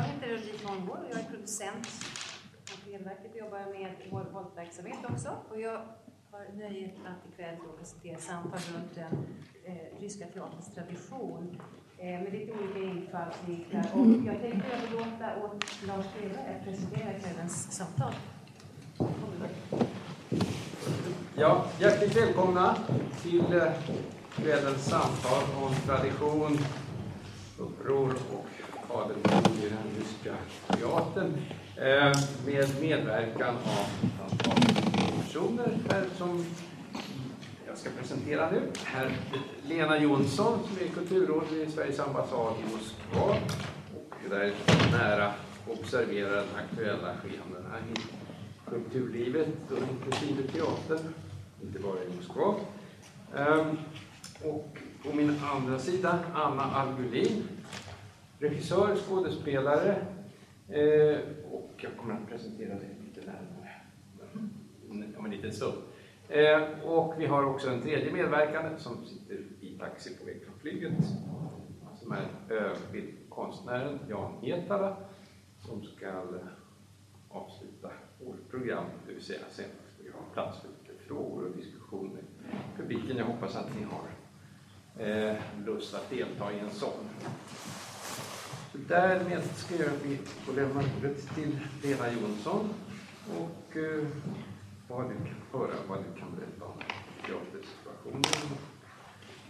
jag heter Ulrika Holmgård och jag är producent på Elverket och jobbar med vår våldverksamhet också. Och jag har nöjet att ikväll då presentera samtal runt den eh, ryska teaterns tradition eh, med lite olika infallsvinklar. Och jag tänkte överlåta åt Lars Weber att presentera kvällens samtal. Ja, hjärtligt välkomna till eh, kvällens samtal om tradition, uppror och adeln i den ryska teatern eh, med medverkan av ett antal personer här som jag ska presentera nu. herr Lena Jonsson som är kulturråd vid Sveriges ambassad i Moskva och där nära observerar de aktuella skeendena i kulturlivet och inklusive teatern, inte bara i Moskva. Ehm, och på min andra sida Anna Algulin, regissör, skådespelare eh, och jag kommer att presentera dig lite närmare om en liten stund. Eh, och vi har också en tredje medverkande som sitter i taxi på väg från flyget som är eh, bildkonstnären Jan Hietala som ska avsluta vårt program, det vill säga sen ska vi ha plats för lite frågor och diskussioner med publiken. Jag hoppas att ni har eh, lust att delta i en sån. Därmed ska jag be att lämna ordet till Lena Jonsson och eh, vad du kan höra vad du kan berätta om teatersituationen,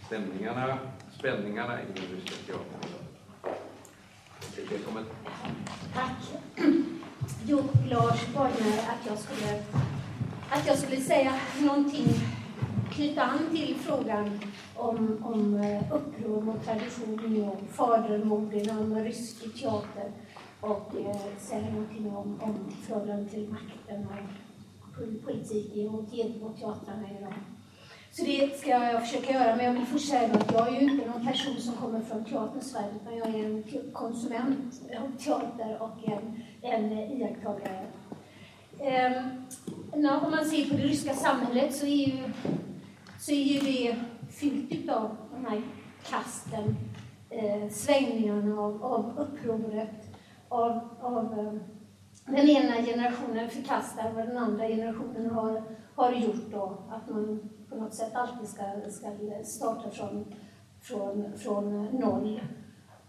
stämningarna, spänningarna i den ryska teatern. Välkommen. Tack. Jo, Lars bad mig att jag skulle, att jag skulle säga någonting, knyta an till frågan om, om eh, uppror mot traditionen och fadermorden, om rysk teater och eh, säga någonting om, om förhållandet till makten och politiken mot gentemot teatrarna i Iran. Så det ska jag försöka göra, men jag vill först säga att jag är ju inte någon person som kommer från teaterns värld, utan jag är en konsument av teater och en, en iakttagare. Um, om man ser på det ryska samhället så är ju, så är ju det fyllt av de här kasten, eh, svängningarna av, av upproret, av, av eh, den ena generationen förkastar vad den andra generationen har, har gjort då, att man på något sätt alltid ska, ska starta från, från, från noll.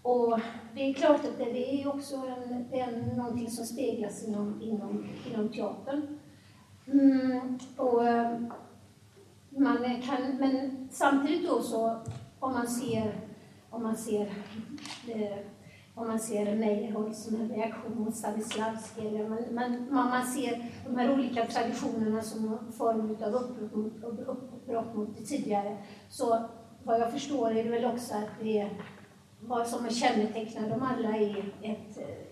Och det är klart att det är också en, en, någonting som speglas inom, inom, inom teatern. Mm, och eh, man kan, men samtidigt då så, om man ser, om man ser eh, om man ser Meyerhold som en reaktion mot Stanislavski, eller man, man, man, ser de här olika traditionerna som en form av uppbrott mot, uppbrott mot det tidigare. Så vad jag förstår är det väl också att det vad som kännetecknar dem alla är ett eh,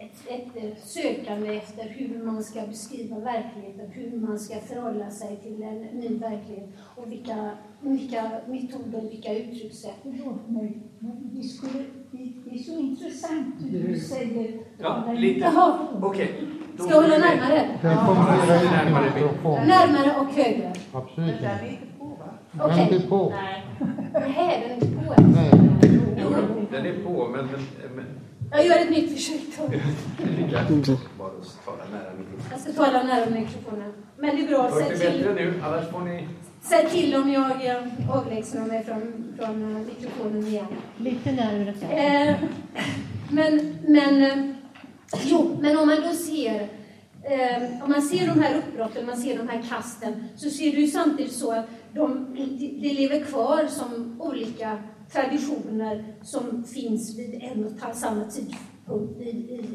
ett, ett sökande efter hur man ska beskriva verkligheten, hur man ska förhålla sig till en ny verklighet och vilka, vilka metoder, vilka uttryckssätt. Förlåt mig, men det, skulle, det är så intressant det du säger. Ja, lite. Okej. Okay. Ska jag hålla närmare? Ja. Närmare. närmare och högre. Absolut. Den är inte på, va? Okej. Den är på. Nej. Nej, den är inte på Nej. Jo, den är på, men, men, men jag gör ett nytt försök. Jag ska tala nära mikrofonen. Men det är bra. Säg till. nu, annars får ni... Säg till om jag eh, avlägsnar mig från, från eh, mikrofonen igen. Lite närmare. Eh, men, men, eh, jo, men om man då ser eh, om man ser de här uppbrotten, man ser de här kasten, så ser du samtidigt så att de, de lever kvar som olika traditioner som finns vid en och samma tidpunkt i,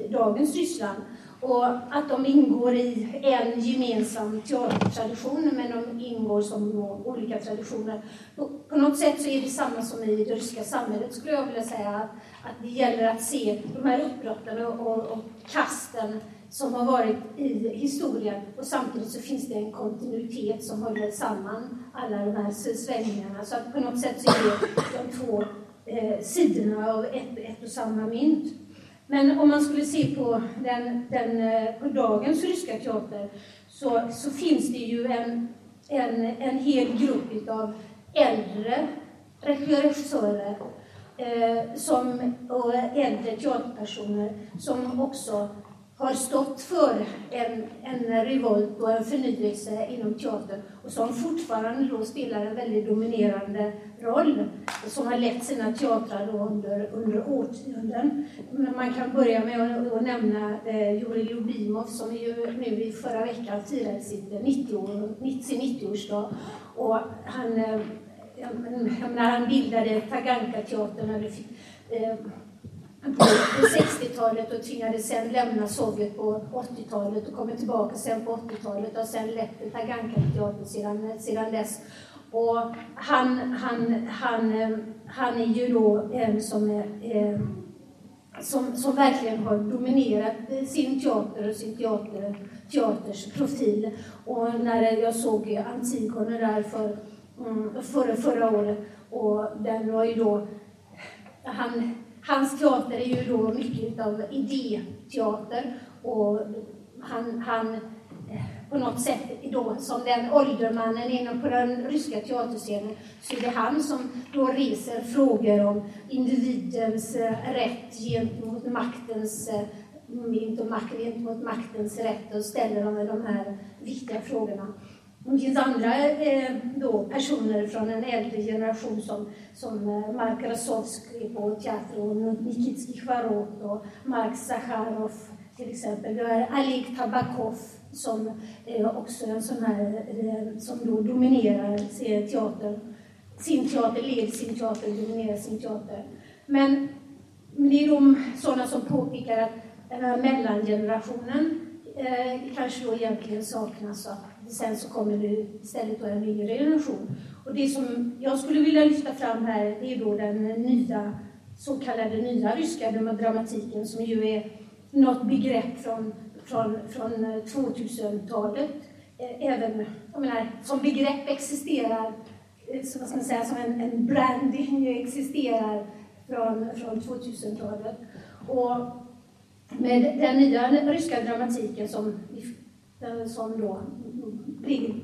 i dagens Ryssland. Och att de ingår i en gemensam teatertradition, men de ingår som olika traditioner. På, på, något sätt så är det samma som i det ryska samhället, skulle jag vilja säga. Att, att det gäller att se de här uppbrotten och, och, och kasten som har varit i historien och samtidigt så finns det en kontinuitet som håller samman alla de här svängningarna. Så att på något sätt så är det de två eh, sidorna av ett, ett och samma mynt. Men om man skulle se på, den, den, eh, på dagens ryska teater så, så finns det ju en, en, en hel grupp av äldre regissörer eh, som, och äldre teaterpersoner som också har stått för en, en revolt och en förnyelse inom teatern och som fortfarande då spelar en väldigt dominerande roll som har lett sina teatrar då under, under årtionden. Man kan börja med att, att nämna eh, Jurij Ljubimov som ju nu i förra veckan firade sitt 90 år, sin 90-årsdag och han eh, när han bildade Taganka-teatern eh, på 60-talet och tvingades sen lämna Sovjet på 80-talet och kommer tillbaka sen på 80-talet och sen lett Taganka-teatern sedan, sedan dess. Och han, han, han, han är ju då en som är eh, som, som verkligen har dominerat eh, sin teater och sin teater, teaters profil. Och när jag såg Antigone där för, mm, förra, förra året, och den var ju då han, Hans teater är ju då mycket av idéteater och han, han eh, på något sätt då som den åldermannen inom på den ryska teaterscenen så är det han som då reser frågor om individens eh, rätt gentemot maktens eh, gentemot maktens rätt och ställer de här viktiga frågorna. Det finns andra eh, då, personer från en äldre generation som, som eh, Mark Rasovsky på teatern, Nikitskij Chvarot och Mark Sacharov till exempel. Vi har Alik Tabakov som är också en sån här eh, som då dominerar teatern. sin teater, leder sin teater, dominerar sin teater. Men det är de sådana som påpekar att den här mellangenerationen eh, kanske då egentligen saknas sen så kommer det istället då en yngre generation. Och det som jag skulle vilja lyfta fram här, det är då den nya så kallade nya ryska dramatiken som ju är något begrepp från, från, från eh, 2000-talet. Eh, även, jag menar, som begrepp existerar, eh, så vad ska man säga, som en, en branding existerar från, från 2000-talet. Och med den nya ryska dramatiken som, som då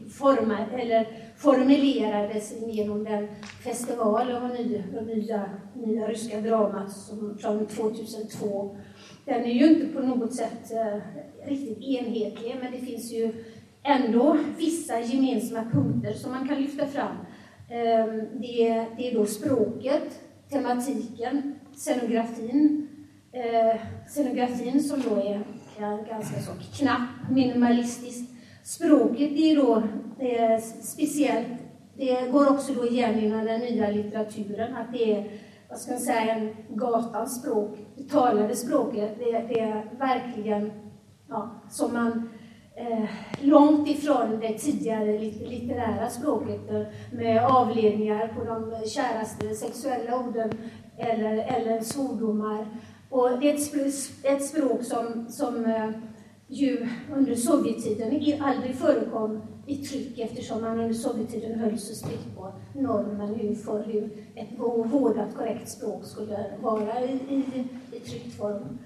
formar, eller formulerades genom den festival av nya, nya, nya ryska dramat som, från 2002. Den är ju inte på något sätt eh, riktigt enhetlig, men det finns ju ändå vissa gemensamma punkter som man kan lyfta fram. Eh, det, det är då språket, tematiken, scenografin. Eh, scenografin som då är ganska så knapp, minimalistisk Språket är då eh, speciellt, det går också då igen inom den nya litteraturen, att det är vad ska man säga, en gatans språk, det talade språket, det, det är verkligen ja, som man eh, långt ifrån det tidigare litterära språket eh, med avledningar på de käraste sexuella orden eller, eller svordomar. Och det är ett, språk, ett språk som, som eh, ju under Sovjettiden aldrig förekom i tryck eftersom man under Sovjettiden höll så strikt på normen för hur ett vårdat korrekt språk skulle vara i, i, i tryckt form.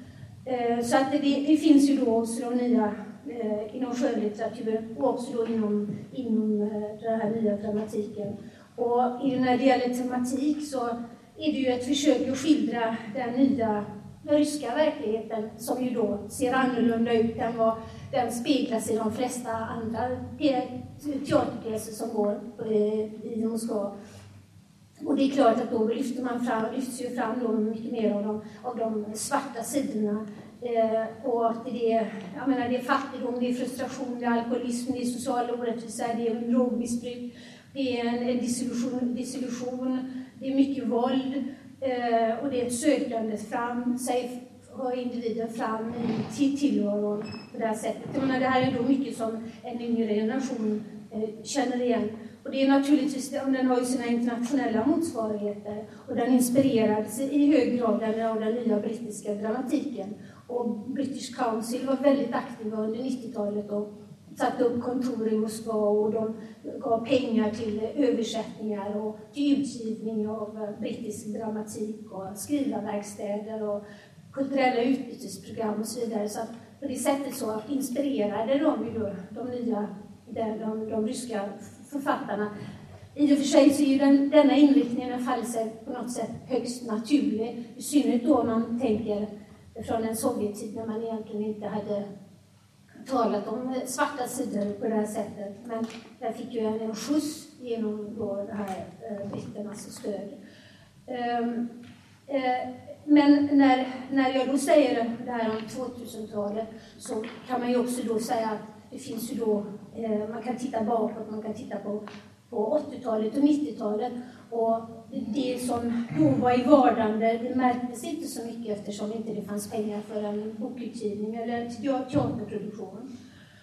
Eh, så att det, det, finns ju då också de nya eh, inom skönlitteratur och också då inom, inom eh, den här nya dramatiken. Och när det gäller tematik så är det ju ett försök att skildra den nya den ryska verkligheten som ju då ser annorlunda ut än vad den speglas i de flesta andra teaterpjäser som går eh, i Moskva. Och det är klart att då lyfter man fram, lyfts ju fram då mycket mer av de, av de svarta sidorna. Eh, och det är, jag menar, det är fattigdom, det är frustration, det är alkoholism, det är social orättvisa, det är drogmissbruk, det är en, en disillusion, disillusion, det är mycket våld. Eh, och det är ett sökande fram, sig, för individen fram i tillvaron på det här sättet. Jag menar, det här är då mycket som en yngre generation eh, känner igen. Och det är naturligtvis, den har ju sina internationella motsvarigheter och den inspirerades i hög grad av den nya brittiska dramatiken. Och British Council var väldigt aktiva under 90-talet och satte upp kontor i Moskva och de gav pengar till översättningar och till utgivning av eh, brittisk dramatik och skrivarverkstäder och kulturella utbytesprogram och så vidare. Så att på det sättet så inspirerade de ju då de nya, de, de, de ryska författarna I och för sig så är ju den, denna inriktningen på något sätt högst naturlig, i synnerhet då man tänker från en Sovjettid när man egentligen inte hade talat om svarta sidor på det här sättet. Men den fick ju en, en skjuts genom då det här eh, britternas alltså stöd. Um, eh, men när, när jag då säger det här om 2000-talet så kan man ju också då säga att det finns ju då, eh, man kan titta bakåt, man kan titta på, på 80-talet och 90-talet. Och det som då var i vardande, det märktes inte så mycket eftersom inte det fanns pengar för en bokutgivning eller teaterproduktion.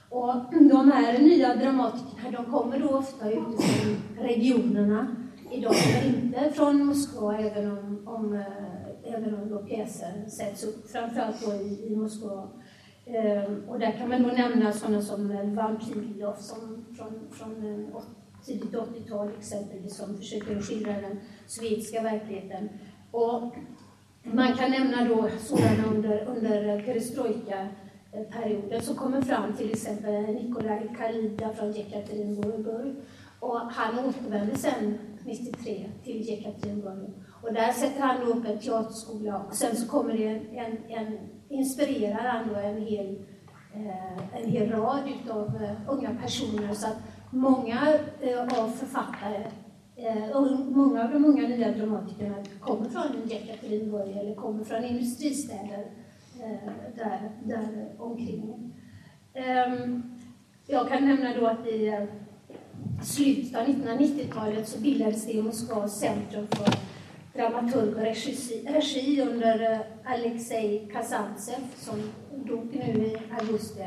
Och de här nya dramatikerna, de kommer då ofta utifrån regionerna. Idag inte från Moskva, även om, om, eh, även om då pjäsen sätts upp, framförallt då i, i Moskva. Ehm, och där kan man då nämna sådana som Vampirov som från, från eh, tidigt 80-tal exempelvis, som försöker skildra den sovjetiska verkligheten. Och man kan nämna då sådana under, under perestrojka-perioden som kommer fram, till exempel Nikolaj Kalida från Jekaterinburg. Och han återvänder sen 93 till Jekaterinburg. Och där sätter han upp en teaterskola och sen så kommer det en, en, en inspirerar han då en hel, eh, en hel rad utav eh, unga personer. Så att många eh, av författare eh, och många av de unga nya dramatikerna kommer från Jekaterinburg eller kommer från industristäder eh, där, där omkring. Ehm, jag kan nämna då att i slutet av 1990-talet så bildades det i Moskva Centrum för dramaturg och regi, regi under Alexej Kazantsev som dog nu i augusti.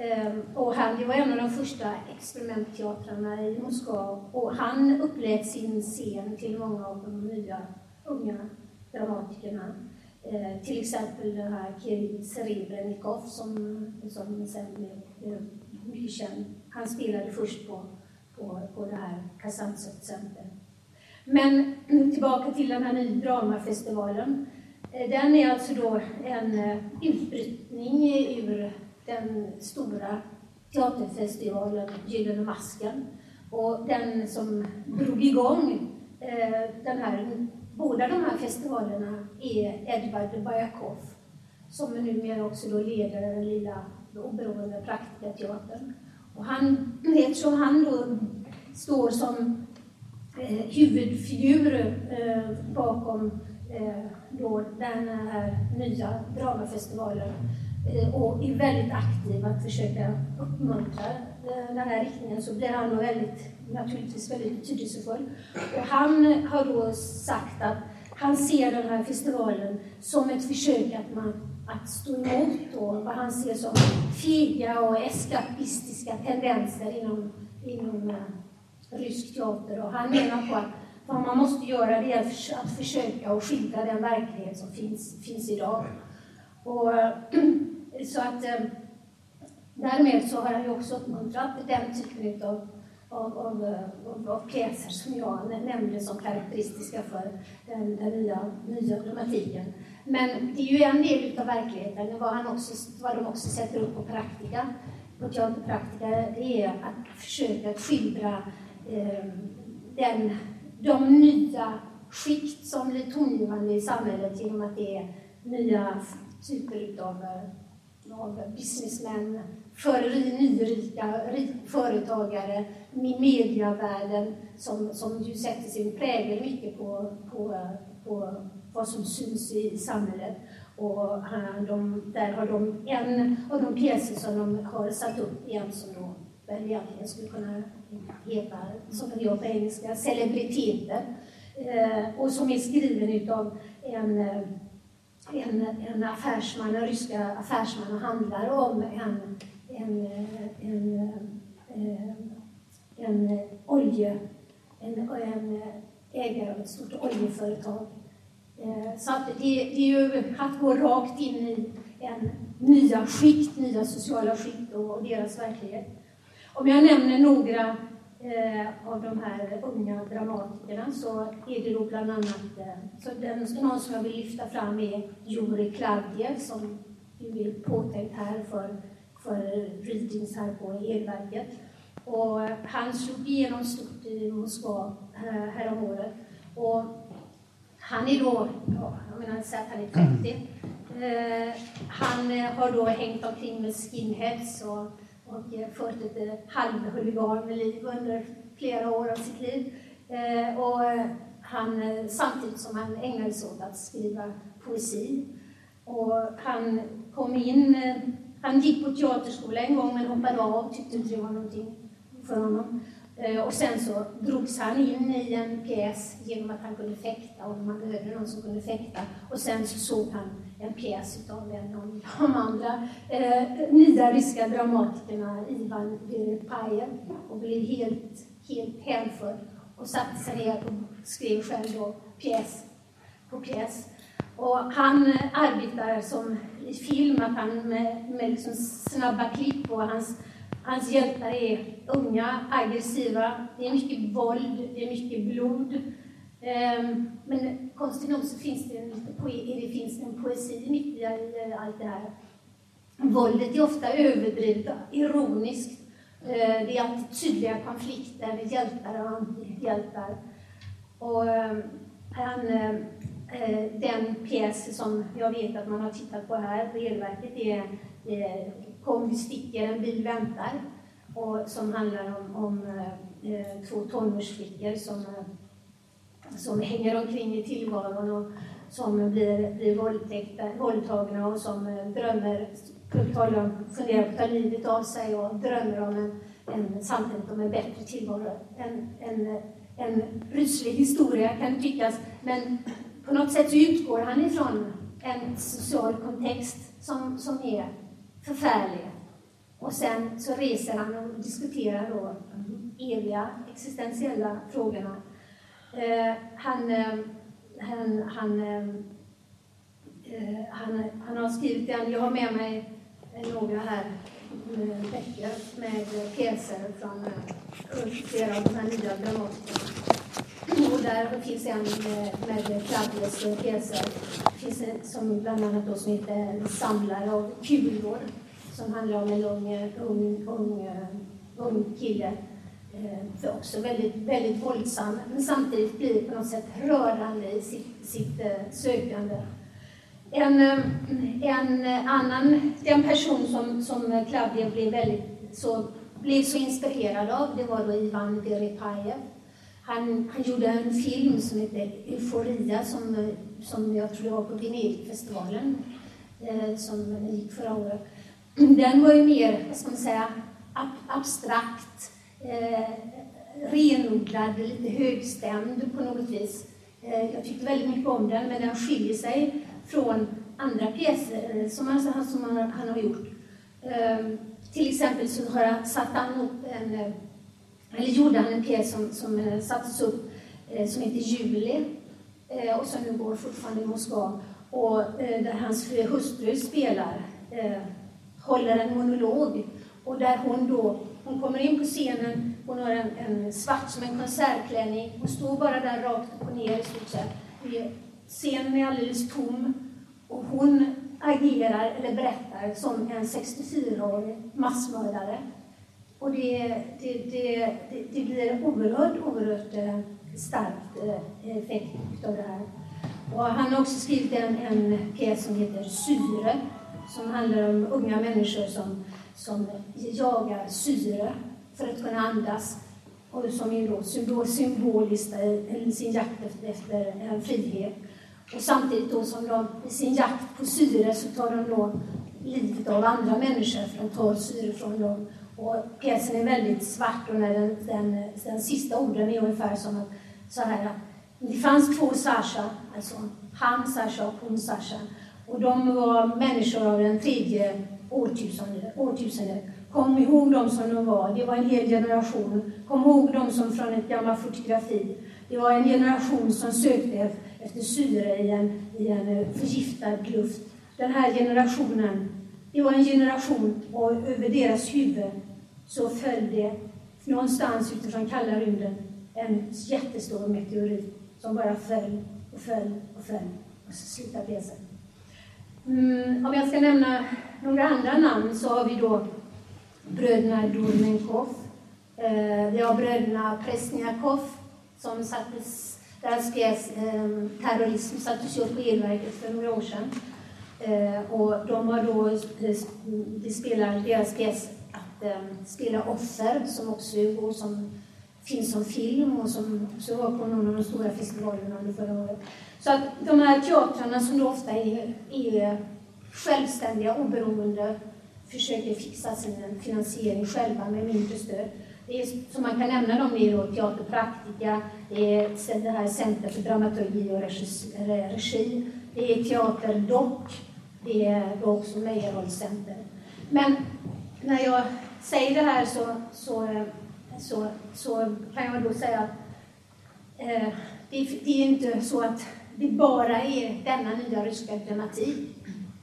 Ehm, och han var en av de första experimentteatrarna i Moskva och han upplät sin scen till många av de nya unga dramatikerna. Eh, till exempel den här Kirill Serebrennikov som, som sen blev mycket känd. Han spelade först på, på, på det här Kazantsev Center. Men tillbaka till den här nya dramafestivalen. Eh, den är alltså då en eh, utbrytning ur den stora teaterfestivalen Gyllene Masken. Och den som drog igång eh, den här, båda de här festivalerna är Edvard Bajakov som numera också då leder den lilla oberoende Praktikerteatern. Och han, eftersom han då står som eh, huvudfigur eh, bakom eh, då den här nya dramafestivalen Eh, och är väldigt aktiv att försöka uppmuntra eh, den här riktningen så blir han väldigt, naturligtvis väldigt betydelsefull. Och han har då sagt att han ser den här festivalen som ett försök att, man, att stå emot då, vad han ser som fega och eskapistiska tendenser inom, inom eh, rysk teater. Och han menar på att vad man måste göra det är att försöka skildra den verklighet som finns, finns idag. Och, så att eh, därmed så har han ju också uppmuntrat den typen av, av, av, av, av pjäser som jag nämnde som karaktäristiska för den, den nya, nya dramatiken. Men det är ju en del av verkligheten, vad, han också, vad de också sätter upp på praktika, på teaterpraktika, det är att försöka skildra eh, den de nya skikt som blir tongivande i samhället genom att det är nya typer av, eh, av businessmän, för nyrika företagare, i mediavärlden som, som ju sätter sin prägel mycket på, på, på vad som syns i samhället. Och de, där har de en av de pjäser som de har satt upp igen som då väl egentligen skulle kunna heta, som det gör på engelska, celebriteter. Eh, och som är skriven utav en, eh, en, en affärsman, en ryska affärsman och handlar om en, en, en, eh, en, olje, en, en ägare av ett stort oljeföretag. Eh, så att det, det är ju att gå rakt in i en nya skikt, nya sociala skikt och deras verklighet. Om jag nämner några eh, av de här unga dramatikerna så är det då bland annat, eh, så den, någon som jag vill lyfta fram är Juri Klavdjev som ju är påtänkt här för, för readings här på Elverket. Och han slog igenom stort i Moskva eh, häromåret. Och han är då, ja, jag menar säga att han är 30. Eh, han har då hängt omkring med skinheads och, och eh, fört lite eh, halvhuliganliv under flera år av sitt liv. Eh, och eh, han, samtidigt som han ägnade sig åt att skriva poesi. Och han kom in, han gick på teaterskola en gång men hoppade av, tyckte inte det var någonting för honom. Eh, och sen så drogs han in i en pjäs genom att han kunde fäkta och man behövde någon som kunde fäkta. Och sen så såg han en pjäs utav en av de andra eh, nya ryska dramatikerna, Ivan Verepajev, och blev helt, helt hänförd och satte sig ner och skrev själv då pjäs på pjäs. Och han eh, arbetar som i film, att han med, med liksom snabba klipp och hans Hans hjältar är unga, aggressiva, det är mycket våld, det är mycket blod. Ehm, men konstigt nog så finns det, en, det finns en poesi mitt i allt det här. Våldet är ofta överdrivet, ironiskt. Ehm, det är alltid tydliga konflikter, hjältar och antihjältar. Och ehm, han, eh, den pjäs som jag vet att man har tittat på här på Elverket är eh, Kom vi sticker, en bil väntar. Och som handlar om, om eh, eh två tonårsflickor som, eh, som hänger omkring i tillvaron och som blir, blir eh, våldtagna och som eh, drömmer, talar funderar på att ta livet av sig och drömmer om en, en, samtidigt om en bättre tillvaro. En, en, en ryslig historia kan det tyckas, men på något sätt så utgår han ifrån en social kontext som, som är förfärlig. Och sen så reser han och diskuterar då de eviga existentiella frågorna. Eh, han, eh, han, han, eh, eh, han, han har skrivit en, jag har med mig några här eh, böcker med eh, pjäser från flera av de här nya dramatikerna. Och där finns en eh, med, med pjäser. Det finns en som bland annat då som heter Samlare av kulor som handlar om en ung, ung, ung, eh, ung kille. Eh, också väldigt, väldigt våldsam, men samtidigt blir på något sätt rörande i sitt, sitt eh, sökande. En, en annan, den person som, som Claudia blev, väldigt, så, blev så inspirerad av, det var då Ivan Deripajev. Han, han gjorde en film som heter Euforia som, som jag tror det var på Venedigfestivalen eh, som gick förra året. Den var ju mer, vad ska man säga, ab abstrakt, eh, renodlad, lite högstämd på något vis. Eh, jag tyckte väldigt mycket om den, men den skiljer sig från andra pjäser som han, som han, han har gjort. Eh, till exempel så har jag satt han upp en, eh, eller gjorde han en pjäs som, som eh, sattes upp eh, som heter Juli eh, och som nu går fortfarande i Moskva och där hans hustru spelar håller en monolog och där hon då, hon kommer in på scenen, hon har en, en svart som en konsertklänning, hon står bara där rakt upp och ner i stort sett. Scenen är alldeles tom och hon agerar, eller berättar, som en 64-årig massmördare. Och det, det, det, det, blir en oerhört, oerhört eh, stark eh, effekt av det här. Och han har också skrivit en, en pjäs som heter Syre som handlar om unga människor som, som jagar syre för att kunna andas och som är då symbol, symboliskt i sin jakt efter, efter en frihet. Och samtidigt då som de i sin jakt på syre så tar de då livet av andra människor för de tar syre från dem. Och pjäsen är väldigt svart och när den, den, den sista orden är ungefär som att, så här det fanns två Sasha, alltså han Sasha och hon Sasha. Och de var människor av den tredje årtusendet. årtusende. Kom ihåg dem som de var. Det var en hel generation. Kom ihåg dem som från ett gammalt fotografi. Det var en generation som sökte efter syre i en, i en eh, förgiftad luft. Den här generationen, det var en generation och över deras huvud så föll det någonstans utifrån kalla rymden en jättestor meteorit som bara föll och föll och föll och så slutade pjäsen. Mm, om jag ska nämna några andra namn så har vi då bröderna Dormenkov, Eh, vi har bröderna Presniakov som sattes, deras pjäs eh, Terrorism sattes upp på elverket för några år sedan. Eh, och de har då, eh, de spelar deras pjäs att eh, spela offer som också går som finns som film och som också var på någon av de stora festivalerna under förra året. Så att de här teatrarna som då ofta är, är självständiga, oberoende, försöker fixa sin finansiering själva med mindre stöd. Det är, som man kan nämna dem är då Teater Praktica, det är det här Center för dramaturgi och regi, det är Teater Dock, det är då också Center. Men när jag säger det här så, så, så, så kan jag då säga att eh, det, det, är inte så att det bara är denna nya ryska dramatik.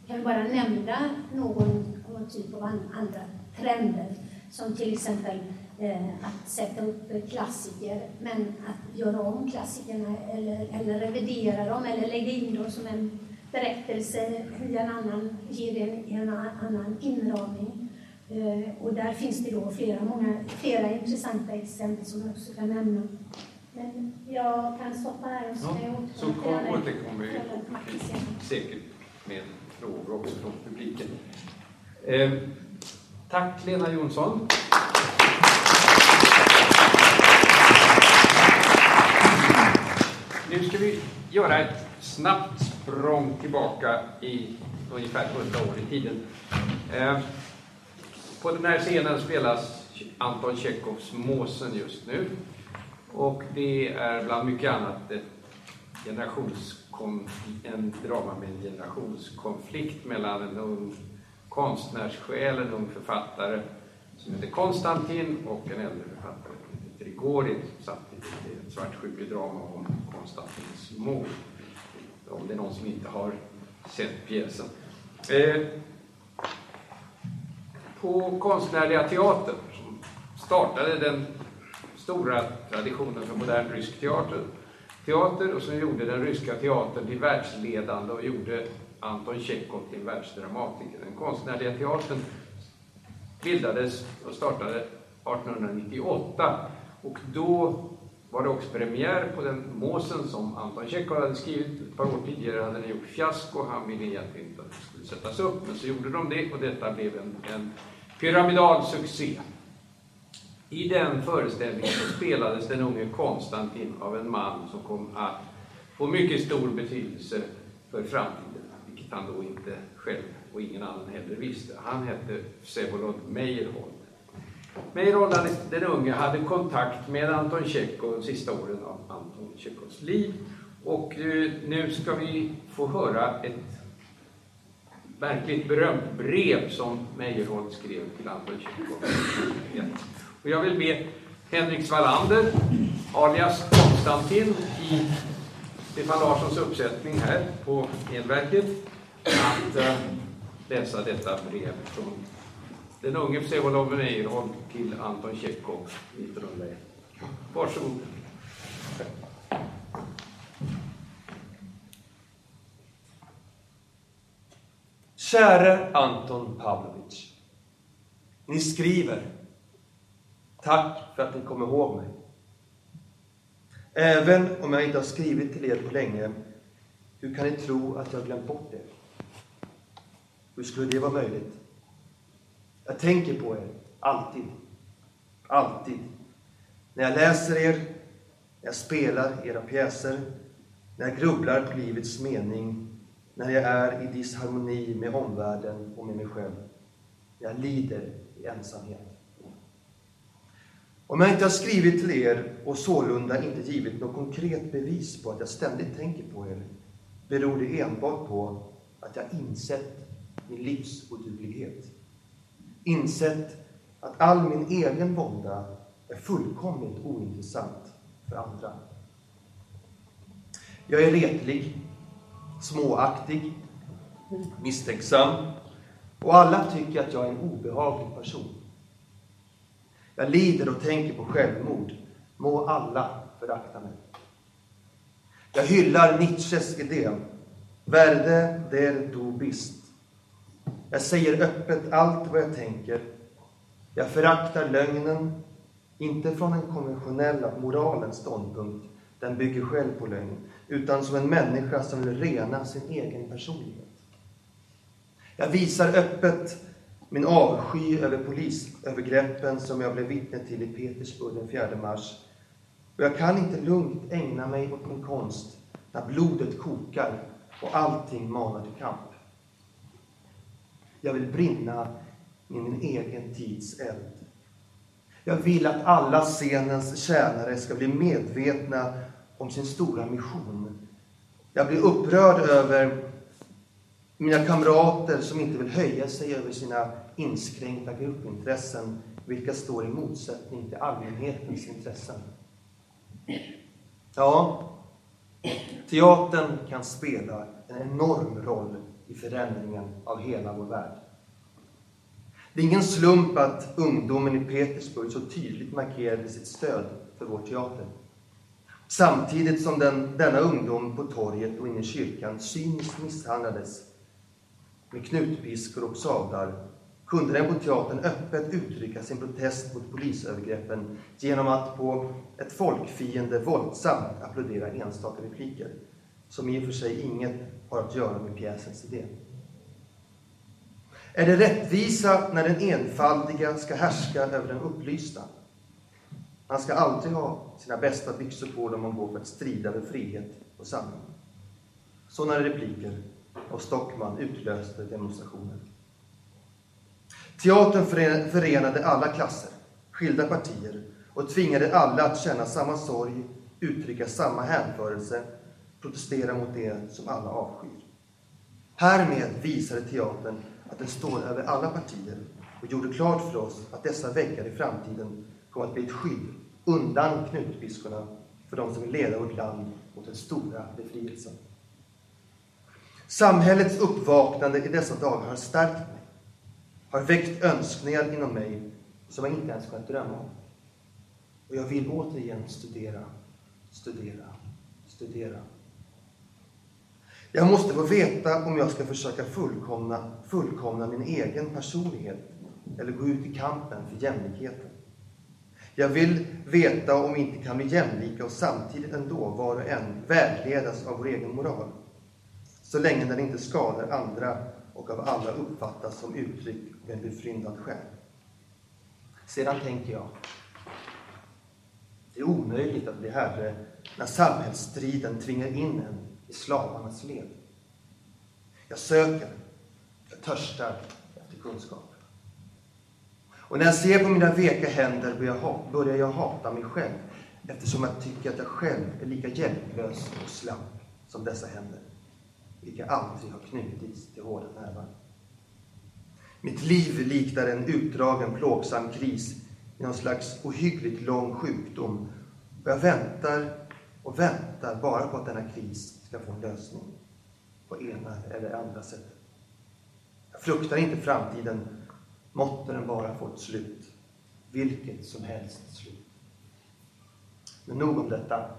Jag kan bara nämna någon, någon typ av andra trender som till exempel eh, att sätta upp klassiker, men att göra om klassikerna eller, eller revidera dem eller lägga in dem som en berättelse i en annan, ger en, en annan inramning. Eh, och där finns det då flera, många, flera intressanta exempel som jag också kan nämna. Men jag kan stoppa här och så ja, Så återkommer vi säkert med frågor också från publiken. Eh, tack Lena Jonsson. Nu ska vi göra ett snabbt språng tillbaka i ungefär 100 år i tiden. Eh, på den här scenen spelas Anton Tjechovs Måsen just nu. Och det är bland mycket annat ett en drama med en generationskonflikt mellan en ung konstnärssjäl, en ung författare som heter Konstantin och en äldre författare som heter Grigorij. Samtidigt är det ett svartsjukedrama om Konstantins mord. Om det är någon som inte har sett pjäsen. Eh, på Konstnärliga Teatern, som startade den stora traditionen för modern rysk teater, teater och som gjorde den ryska teatern till världsledande och gjorde Anton Tjechov till världsdramatiker. Den konstnärliga teatern bildades och startade 1898 och då var det också premiär på den måsen som Anton Tjechov hade skrivit. Ett par år tidigare hade den gjort fiasko. Han ville egentligen inte att den skulle sättas upp, men så gjorde de det och detta blev en, en pyramidal succé. I den föreställningen så spelades den unge Konstantin av en man som kom att få mycket stor betydelse för framtiden, vilket han då inte själv och ingen annan heller visste. Han hette Vsevolod Meyerhold. Meyerhold, den unge, hade kontakt med Anton Tjechov de sista åren av Anton Tjechovs liv. Och eh, nu ska vi få höra ett verkligt berömt brev som Meyerhold skrev till Anton Tjechov. Och jag vill be Henrik Svalander, alias Konstantin, i Stefan Larssons uppsättning här på Elverket, att eh, läsa detta brev från den unge Vsevolod Meyerhold till Anton Tjechov 1901. Varsågod. Käre Anton Pavlovich. Ni skriver Tack för att ni kom ihåg mig. Även om jag inte har skrivit till er på länge, hur kan ni tro att jag glömt bort er? Hur skulle det vara möjligt? Jag tänker på er, alltid. Alltid. När jag läser er, när jag spelar era pjäser, när jag grubblar på livets mening, när jag är i disharmoni med omvärlden och med mig själv. När jag lider i ensamhet. Om jag inte har skrivit till er och sålunda inte givit något konkret bevis på att jag ständigt tänker på er, beror det enbart på att jag insett min livsoduglighet. Insett att all min egen vånda är fullkomligt ointressant för andra. Jag är retlig, småaktig, misstänksam och alla tycker att jag är en obehaglig person. Jag lider och tänker på självmord. Må alla förakta mig. Jag hyllar Nietzsches idé. Verde der du bist. Jag säger öppet allt vad jag tänker. Jag föraktar lögnen. Inte från den konventionella moralens ståndpunkt, den bygger själv på lögn, utan som en människa som vill rena sin egen personlighet. Jag visar öppet min avsky över polisövergreppen som jag blev vittne till i Petersburg den 4 mars. Och jag kan inte lugnt ägna mig åt min konst när blodet kokar och allting manar till kamp. Jag vill brinna i min egen tids eld. Jag vill att alla scenens tjänare ska bli medvetna om sin stora mission. Jag blir upprörd över mina kamrater som inte vill höja sig över sina inskränkta gruppintressen, vilka står i motsättning till allmänhetens intressen. Ja, teatern kan spela en enorm roll i förändringen av hela vår värld. Det är ingen slump att ungdomen i Petersburg så tydligt markerade sitt stöd för vår teater. Samtidigt som den, denna ungdom på torget och inne i kyrkan cyniskt misshandlades med knutpiskor och sablar kunde den på teatern öppet uttrycka sin protest mot polisövergreppen genom att på ett folkfiende våldsamt applådera enstaka repliker, som i och för sig inget har att göra med pjäsens idé. Är det rättvisa när den enfaldiga ska härska över den upplysta? Man ska alltid ha sina bästa byxor på när man går för att strida för frihet och sanning. Sådana repliker av Stockman utlöste demonstrationer. Teatern förenade alla klasser, skilda partier och tvingade alla att känna samma sorg, uttrycka samma hänförelse, protestera mot det som alla avskyr. Härmed visade teatern att den står över alla partier och gjorde klart för oss att dessa väggar i framtiden kommer att bli ett skydd undan knutpiskorna för de som vill leda vårt land mot den stora befrielsen. Samhällets uppvaknande i dessa dagar har stärkt mig, har väckt önskningar inom mig som jag inte ens kunnat drömma om. Och jag vill återigen studera, studera, studera. Jag måste få veta om jag ska försöka fullkomna, fullkomna min egen personlighet eller gå ut i kampen för jämlikheten. Jag vill veta om vi inte kan bli jämlika och samtidigt ändå var och en vägledas av vår egen moral. Så länge den inte skadar andra och av alla uppfattas som uttryck för en befryndad själ. Sedan tänker jag, det är omöjligt att bli herre när samhällsstriden tvingar in en i slavarnas led. Jag söker, jag törstar efter kunskap. Och när jag ser på mina veka händer börjar jag hata mig själv eftersom jag tycker att jag själv är lika hjälplös och slapp som dessa händer, vilka aldrig har knutits till hårda nävar. Mitt liv liknar en utdragen plågsam kris i någon slags ohyggligt lång sjukdom och jag väntar och väntar bara på att denna kris ska få en lösning på ena eller andra sättet. Jag fruktar inte framtiden, måtte den bara få ett slut. Vilket som helst slut. Men nog om detta.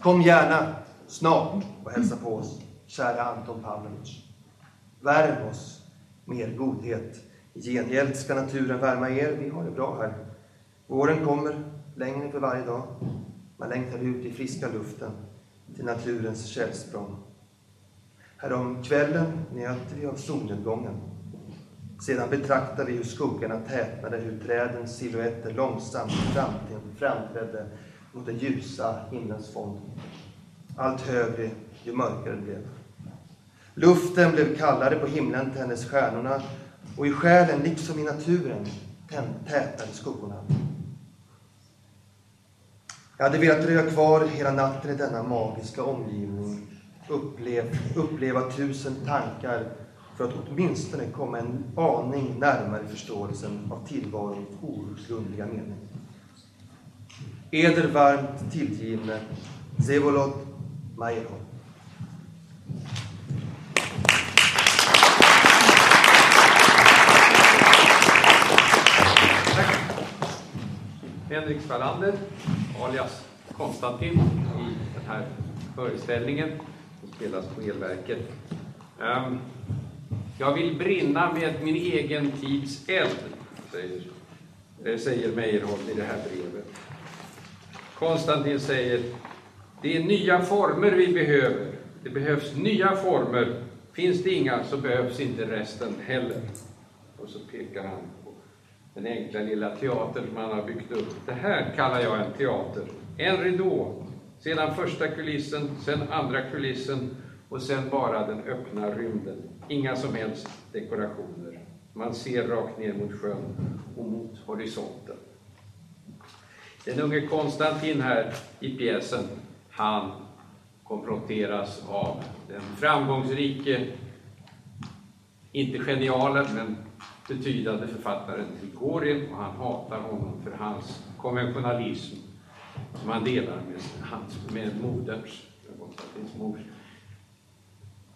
Kom gärna snart och hälsa på oss, kära Anton Pavlovich. Värm oss med er godhet. I gengäld ska naturen värma er. Vi har det bra här. Våren kommer, längre för varje dag. Man längtar ut i friska luften till naturens källsprång. Häromkvällen njöt vi av solnedgången. Sedan betraktar vi hur skuggorna tätnade, hur trädens silhuetter långsamt framträdde mot den ljusa himlens fond. Allt högre ju mörkare det blev. Luften blev kallare på himlen tändes stjärnorna och i själen, liksom i naturen, tätnade skuggorna. Jag hade velat dröja kvar hela natten i denna magiska omgivning, uppleva, uppleva tusen tankar för att åtminstone komma en aning närmare förståelsen av tillvarons outgrundliga mening. Eder varmt tillgivne Zevolod Majerov. Henrik Spalander alias Konstantin i den här föreställningen som spelas på Elverket. Ehm, jag vill brinna med min egen tids eld, säger eh, säger Meyerhold i det här brevet. Konstantin säger, det är nya former vi behöver. Det behövs nya former. Finns det inga så behövs inte resten heller. Och så pekar han den enkla lilla teatern som han har byggt upp. Det här kallar jag en teater. En ridå, sedan första kulissen, sen andra kulissen och sen bara den öppna rymden. Inga som helst dekorationer. Man ser rakt ner mot sjön och mot horisonten. Den unge Konstantin här i pjäsen, han konfronteras av den framgångsrike, inte geniale, men betydande författaren Trigorin och han hatar honom för hans konventionalism som han delar med, hans, med moderns, Konstantins mor.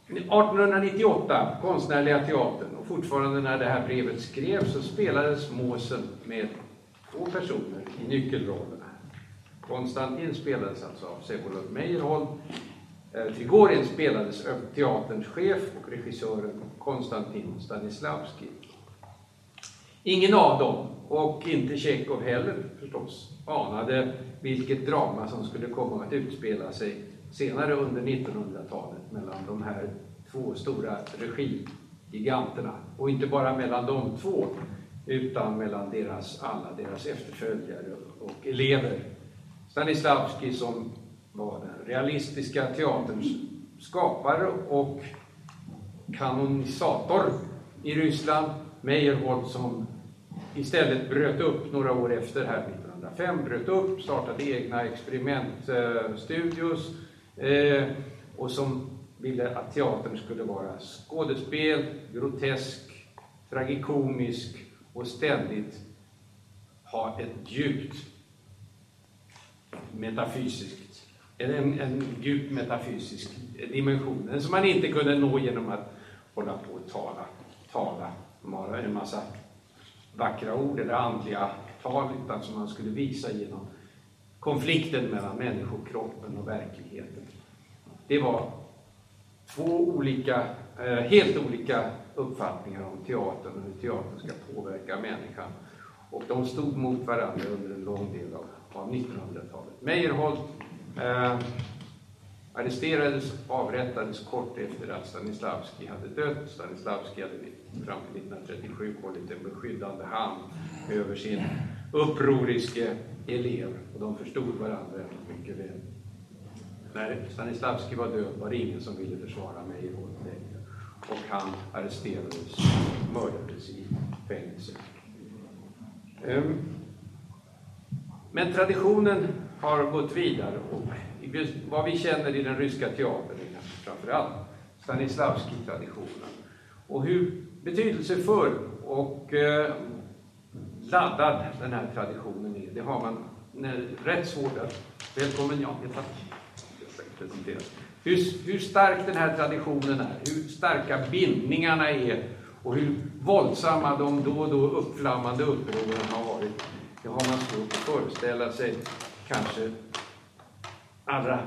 1898, Konstnärliga teatern, och fortfarande när det här brevet skrevs så spelades Måsen med två personer i nyckelrollerna. Konstantin spelades alltså av Sevolod Meyerhold. Eh, Trigorin spelades av teaterns chef och regissören Konstantin Stanislavski. Ingen av dem, och inte Tjechov heller förstås, anade vilket drama som skulle komma att utspela sig senare under 1900-talet mellan de här två stora regigiganterna. Och inte bara mellan de två, utan mellan deras, alla deras efterföljare och elever. Stanislavski som var den realistiska teaterns skapare och kanonisator i Ryssland. Meyerhold som istället bröt upp några år efter, här 1905, bröt upp, startade egna experimentstudios eh, och som ville att teatern skulle vara skådespel, grotesk, tragikomisk och ständigt ha ett djupt metafysiskt, en, en djup metafysisk dimension, som man inte kunde nå genom att hålla på och tala, tala en massa vackra ord eller andliga tal, utan som man skulle visa genom konflikten mellan människokroppen och verkligheten. Det var två olika, eh, helt olika uppfattningar om teatern och hur teatern ska påverka människan. Och de stod mot varandra under en lång del av, av 1900-talet. Meyerhold eh, arresterades, avrättades kort efter att Stanislavski hade dött. Stanislavski hade fram till 1937 hållit en beskyddande hand över sin upproriske elev och de förstod varandra mycket väl. När Stanislavski var död var det ingen som ville försvara mig längre och han arresterades och mördades i fängelse. Ehm, men traditionen har gått vidare och vad vi känner i den ryska teatern framförallt Stanislavski-traditionen. Och hur betydelsefull och eh, laddad den här traditionen är, det har man rätt svårt att... Välkommen Jan, tack. Hur, hur stark den här traditionen är, hur starka bindningarna är och hur våldsamma de då och då uppflammande upproren har varit, det har man svårt att föreställa sig kanske allra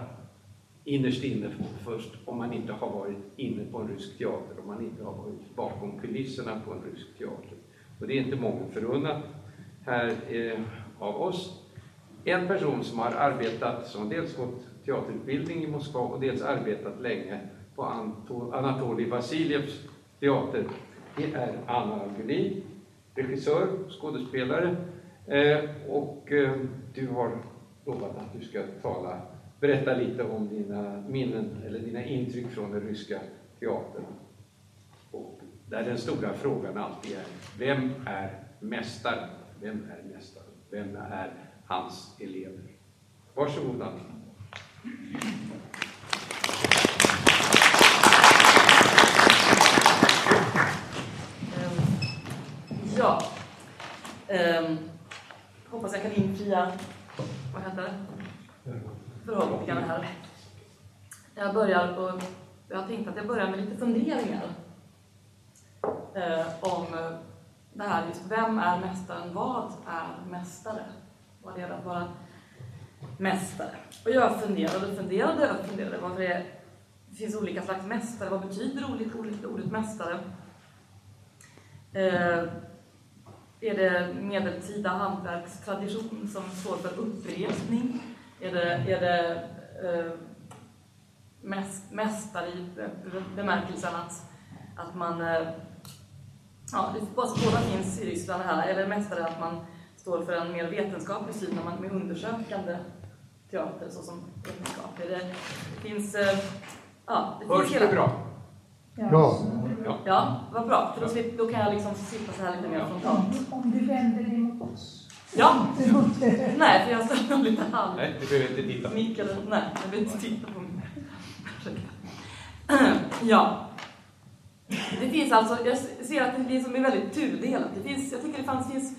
innerst inne först om man inte har varit inne på en rysk teater, om man inte har varit bakom kulisserna på en rysk teater. Och det är inte många förunnat här eh, av oss. En person som har arbetat, som dels gått teaterutbildning i Moskva och dels arbetat länge på Anatolij Vasiljevs teater, det är Anna Agulin, regissör, skådespelare. Eh, och eh, du har lovat att du ska tala berätta lite om dina minnen eller dina intryck från den ryska teatern. Och där den stora frågan alltid är, vem är mästaren? Vem är mästaren? Vem är hans elever? Varsågoda. Anna. Ehm, ja. Um, hoppas jag kan infria, vad heter det? Förhoppningarna här. Jag börjar och jag tänkte att jag börjar med lite funderingar eh, om det här just vem är mästaren? Vad är mästare? Vad är det att vara mästare? Och jag funderade och funderade och funderade varför det, det finns olika slags mästare. Vad betyder ordet, ordet, ordet mästare? Eh, är det medeltida hantverkstradition som står för uppresning? Är det, är det eh, mäst, mästare i bemärkelsen att, att man... Eh, ja, båda finns i Ryssland här. Eller mästare att man står för en mer vetenskaplig syn när man med undersökande teater såsom vetenskap. Det, det finns... Eh, ja, det Hörs finns hela... det bra? Ja. Ja. Ja, vad bra. För då, då kan jag liksom sitta så här lite mer frontalt. Om du vänder dig mot oss. Ja, nej, för jag står nog lite halv... Nej, du behöver inte titta. Eller... Nej, jag vill inte titta på mig. Ja. Det finns alltså, jag ser att det liksom är väldigt tudelat. Det finns, jag tycker det fanns, finns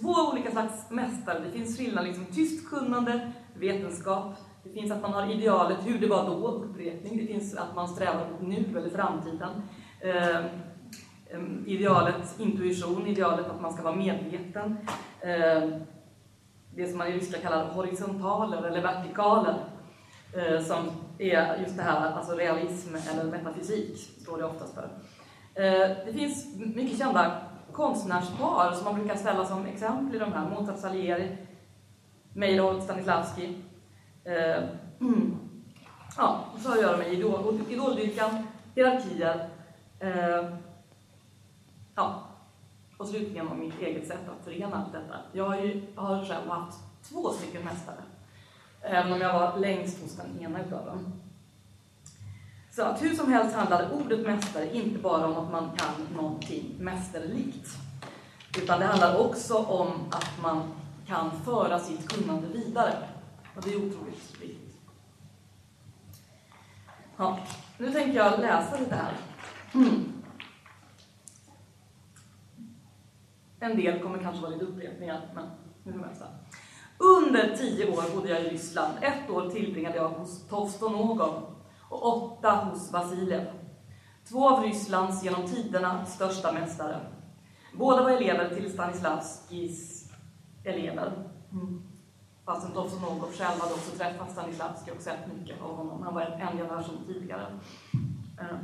två olika slags mästare. Det finns skillnad liksom tyst kunnande, vetenskap. Det finns att man har idealet hur det var då, upprepning. Det finns att man strävar mot nu eller framtiden. Ehm, idealet intuition, idealet att man ska vara medveten. Ehm, det som man i ryska kallar horisontaler eller vertikaler. Eh, som är just det här, alltså realism eller metafysik, står det oftast för. Ehm, det finns mycket kända konstnärspar som man brukar ställa som exempel i de här. Mozart Salieri, Meyerhold, Stanislavski. Mm. Ja, så har att göra med idol, idoldyrkan, hierarkier. Eh, ja, och slutligen om mitt eget sätt att förena allt detta. Jag har ju har själv haft två stycken mästare. Även om jag var längst hos den ena utav dem. Så att hur som helst handlar ordet mästare inte bara om att man kan någonting mästerlikt. Utan det handlar också om att man kan föra sitt kunnande vidare. Och det är otroligt viktigt. Ja, nu tänker jag läsa lite här. Mm. En del kommer kanske vara lite upprepningar, men nu får jag läsa. Under tio år bodde jag i Ryssland. Ett år tillbringade jag hos Tovstonogov och åtta hos Vasiljev. Två av Rysslands genom tiderna största mästare. Båda var elever till Stanislavskis elever. Mm. Fastän Tovstonogov själv hade också träffat Stanislavski och sett mycket av honom. Han var en generation tidigare. Eh.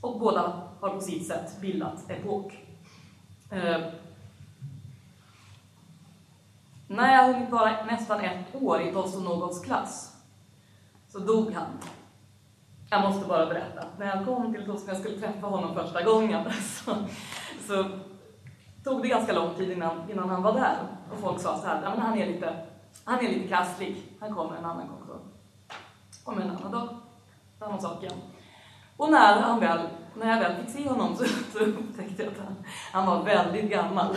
Och båda har på sitt sätt bildat epok. Eh. När jag hunnit vara nästan ett år i Tostonogovs klass så dog han. Jag måste bara berätta. När jag kom till Tosken, jag skulle träffa honom första gången, så, så tog det ganska lång tid innan, innan han var där. Och folk sa så här, ja, men han är lite, han är lite krasslig. Han kommer en annan gång. Så. kommer en annan dag. Samma sak igen. Och när, han väl, när jag väl fick se honom så, så upptäckte jag att han, han var väldigt gammal.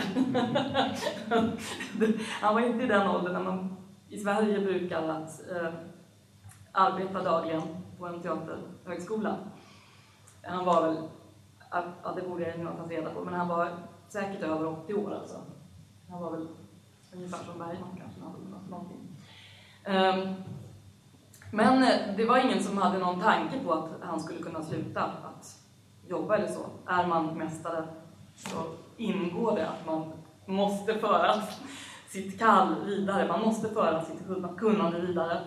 han var inte i den åldern när man i Sverige brukar att eh, arbeta dagligen på en teaterhögskola. Han var väl, ja det borde jag nu ha reda på, men han var säkert över 80 år alltså. Han var väl ungefär som Bergman kanske, någonting. Um, men eh, det var ingen som hade någon tanke på att han skulle kunna sluta att jobba eller så. Är man mästare så ingår det att man måste föra sitt kall vidare, man måste föra sitt kunnande vidare.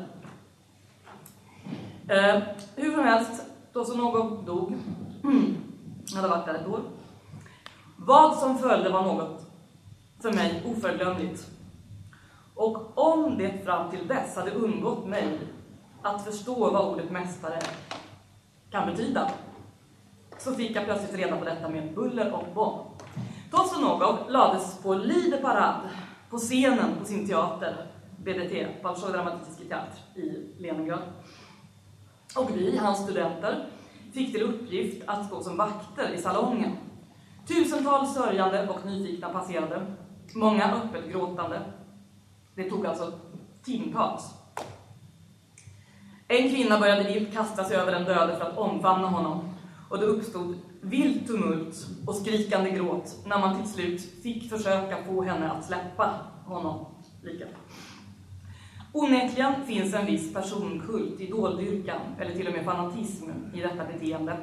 Eh, hur som helst, då så någon dog, hade varit där ett år. Vad som följde var något för mig oförglömligt. Och om det fram till dess hade undgått mig att förstå vad ordet mästare kan betyda, så fick jag plötsligt reda på detta med buller och bång. Tosonogov lades på Lide Parad, på scenen på sin teater, BDT, Balshoi Dramatiske Teater, i Leningrad. Och vi, hans studenter, fick till uppgift att stå som vakter i salongen. Tusentals sörjande och nyfikna passerade, många öppet gråtande. Det tog alltså timtals. En kvinna började vilt kasta sig över den döde för att omfamna honom och det uppstod vilt tumult och skrikande gråt när man till slut fick försöka få henne att släppa honom Lika. Onekligen finns en viss personkult, idoldyrkan eller till och med fanatism i detta beteende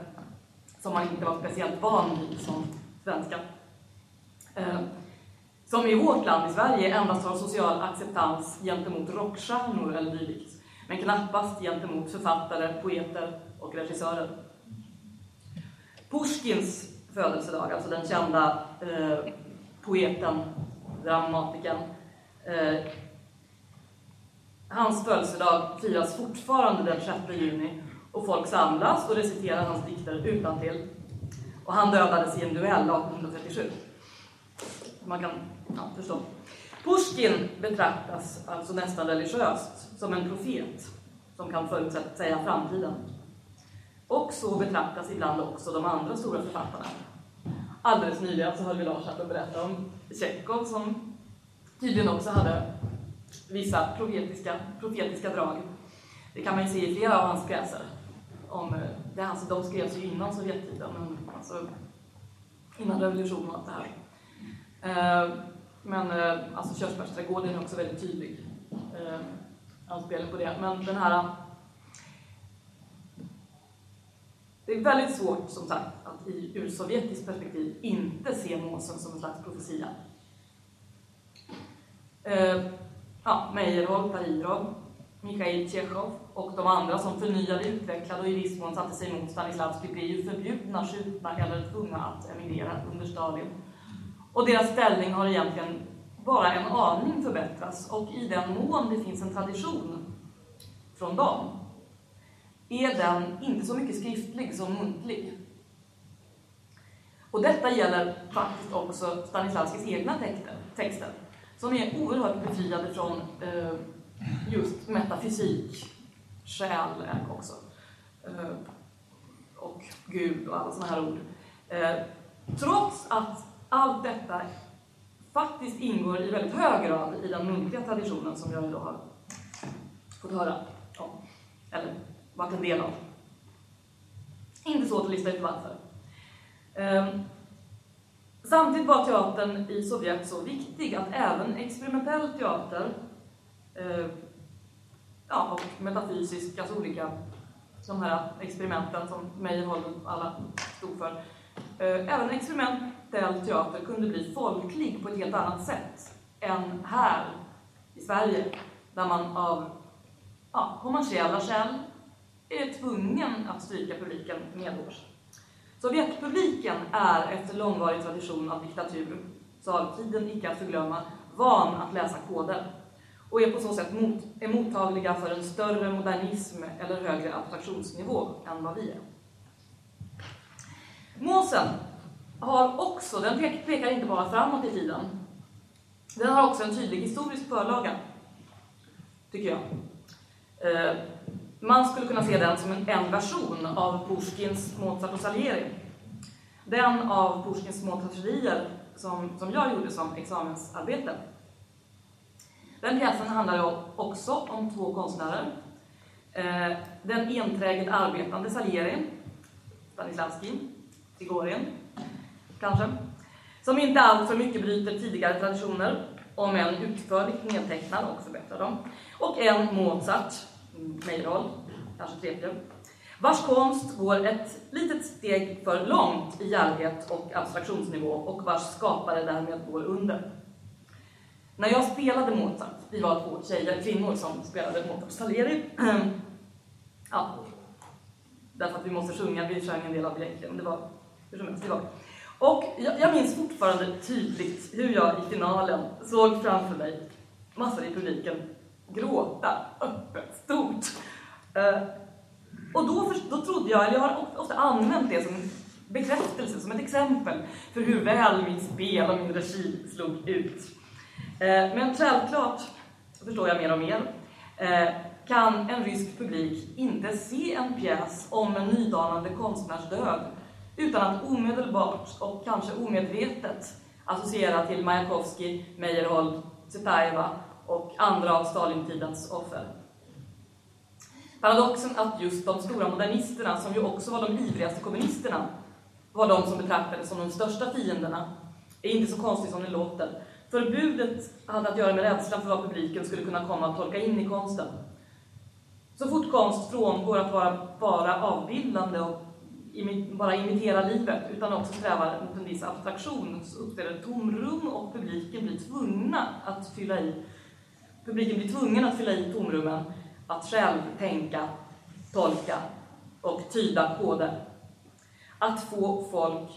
som man inte var speciellt van vid som svenska. Eh, som i vårt land, i Sverige, endast har social acceptans gentemot rockstjärnor eller dylikt, men knappast gentemot författare, poeter och regissörer. Pushkins födelsedag, alltså den kända eh, poeten, dramatikern. Eh, hans födelsedag firas fortfarande den 6 juni och folk samlas och reciterar hans dikter utantill. Och han dödades i en duell 1837. Man kan ja, förstå. Pushkin betraktas alltså nästan religiöst som en profet som kan förutsäga framtiden. Och så betraktas ibland också de andra stora författarna. Alldeles nyligen så höll vi Lars här berätta om Tjechov som tydligen också hade vissa profetiska, profetiska drag. Det kan man ju se i flera av hans pjäser. Om, eh, det, alltså, de skrevs ju innan Sovjettiden, men alltså, innan revolutionen och allt det här. Eh, men eh, alltså, Körsbärsträdgården är också väldigt tydlig. Eh, anspelar på det. Men den här Det är väldigt svårt, som sagt, att i ur sovjetiskt perspektiv inte se måsen som en slags profetia. Eh, ja, Meyerhold, Tarirov, Mikhail Tjechov och de andra som förnyade, utvecklade och i viss mån satte sig emot Stanislavski blir ju förbjudna, skjutna eller tvungna att emigrera under Stalin. Och deras ställning har egentligen bara en aning förbättrats och i den mån det finns en tradition från dem är den inte så mycket skriftlig som muntlig. Och detta gäller faktiskt också Stanislavskis egna texter, som är oerhört befriade från eh, just metafysik, själ också, eh, och Gud och alla sådana här ord. Eh, trots att allt detta faktiskt ingår i väldigt hög grad i den muntliga traditionen som jag idag har fått höra om, eller varit en del av. Inte svårt att lista ut varför. Um, samtidigt var teatern i Sovjet så viktig att även experimentell teater uh, ja, och metafysisk, alltså olika de här experimenten som Meyerhold och alla stod för. Uh, även experimentell teater kunde bli folklig på ett helt annat sätt än här i Sverige, där man av ja, kommersiella skäl är tvungen att stryka publiken medhårs. Sovjetpubliken är efter långvarig tradition av diktatur, tsartiden icke att förglömma, van att läsa koder och är på så sätt mot, är mottagliga för en större modernism eller högre abstraktionsnivå än vad vi är. Måsen har också, den pekar inte bara framåt i tiden, den har också en tydlig historisk förlaga, tycker jag. Eh, man skulle kunna se den som en, en version av Pushkins Mozart och Salieri. Den av Pushkins små tragedier som, som jag gjorde som examensarbete. Den pjäsen handlar också om två konstnärer. Eh, den enträget arbetande Salieri, Stanislavski, Trigorin, kanske, som inte alltför mycket bryter tidigare traditioner, om än utförligt nedtecknar och förbättrar dem. Och en Mozart, mejlroll, kanske tredje, vars konst går ett litet steg för långt i djärvhet och abstraktionsnivå och vars skapare därmed går under. När jag spelade Mozart, vi var två tjejer, kvinnor som spelade Mozart Salieri, ehm, ja, därför att vi måste sjunga, vi sjöng en del av Blecken, det var hur som helst, det var. Och jag, jag minns fortfarande tydligt hur jag i finalen såg framför mig massor i publiken gråta öppet, stort. Eh, och då, då trodde jag, eller jag har ofta använt det som bekräftelse, som ett exempel för hur väl mitt spel och min regi slog ut. Eh, men självklart, förstår jag mer och mer, eh, kan en rysk publik inte se en pjäs om en nydanande konstnärs död utan att omedelbart och kanske omedvetet associera till Majakovskij, Meyerhold, Tsetajeva och andra av Stalintidens offer. Paradoxen att just de stora modernisterna, som ju också var de ivrigaste kommunisterna, var de som betraktades som de största fienderna, är inte så konstigt som det låter. Förbudet hade att göra med rädslan för vad publiken skulle kunna komma att tolka in i konsten. Så fort konst frångår att vara bara avbildande och bara imitera livet, utan också strävar mot en viss abstraktion, så uppstår tomrum och publiken blir tvungna att fylla i Publiken blir tvungen att fylla i tomrummen, att själv tänka, tolka och tyda koder. Att få folk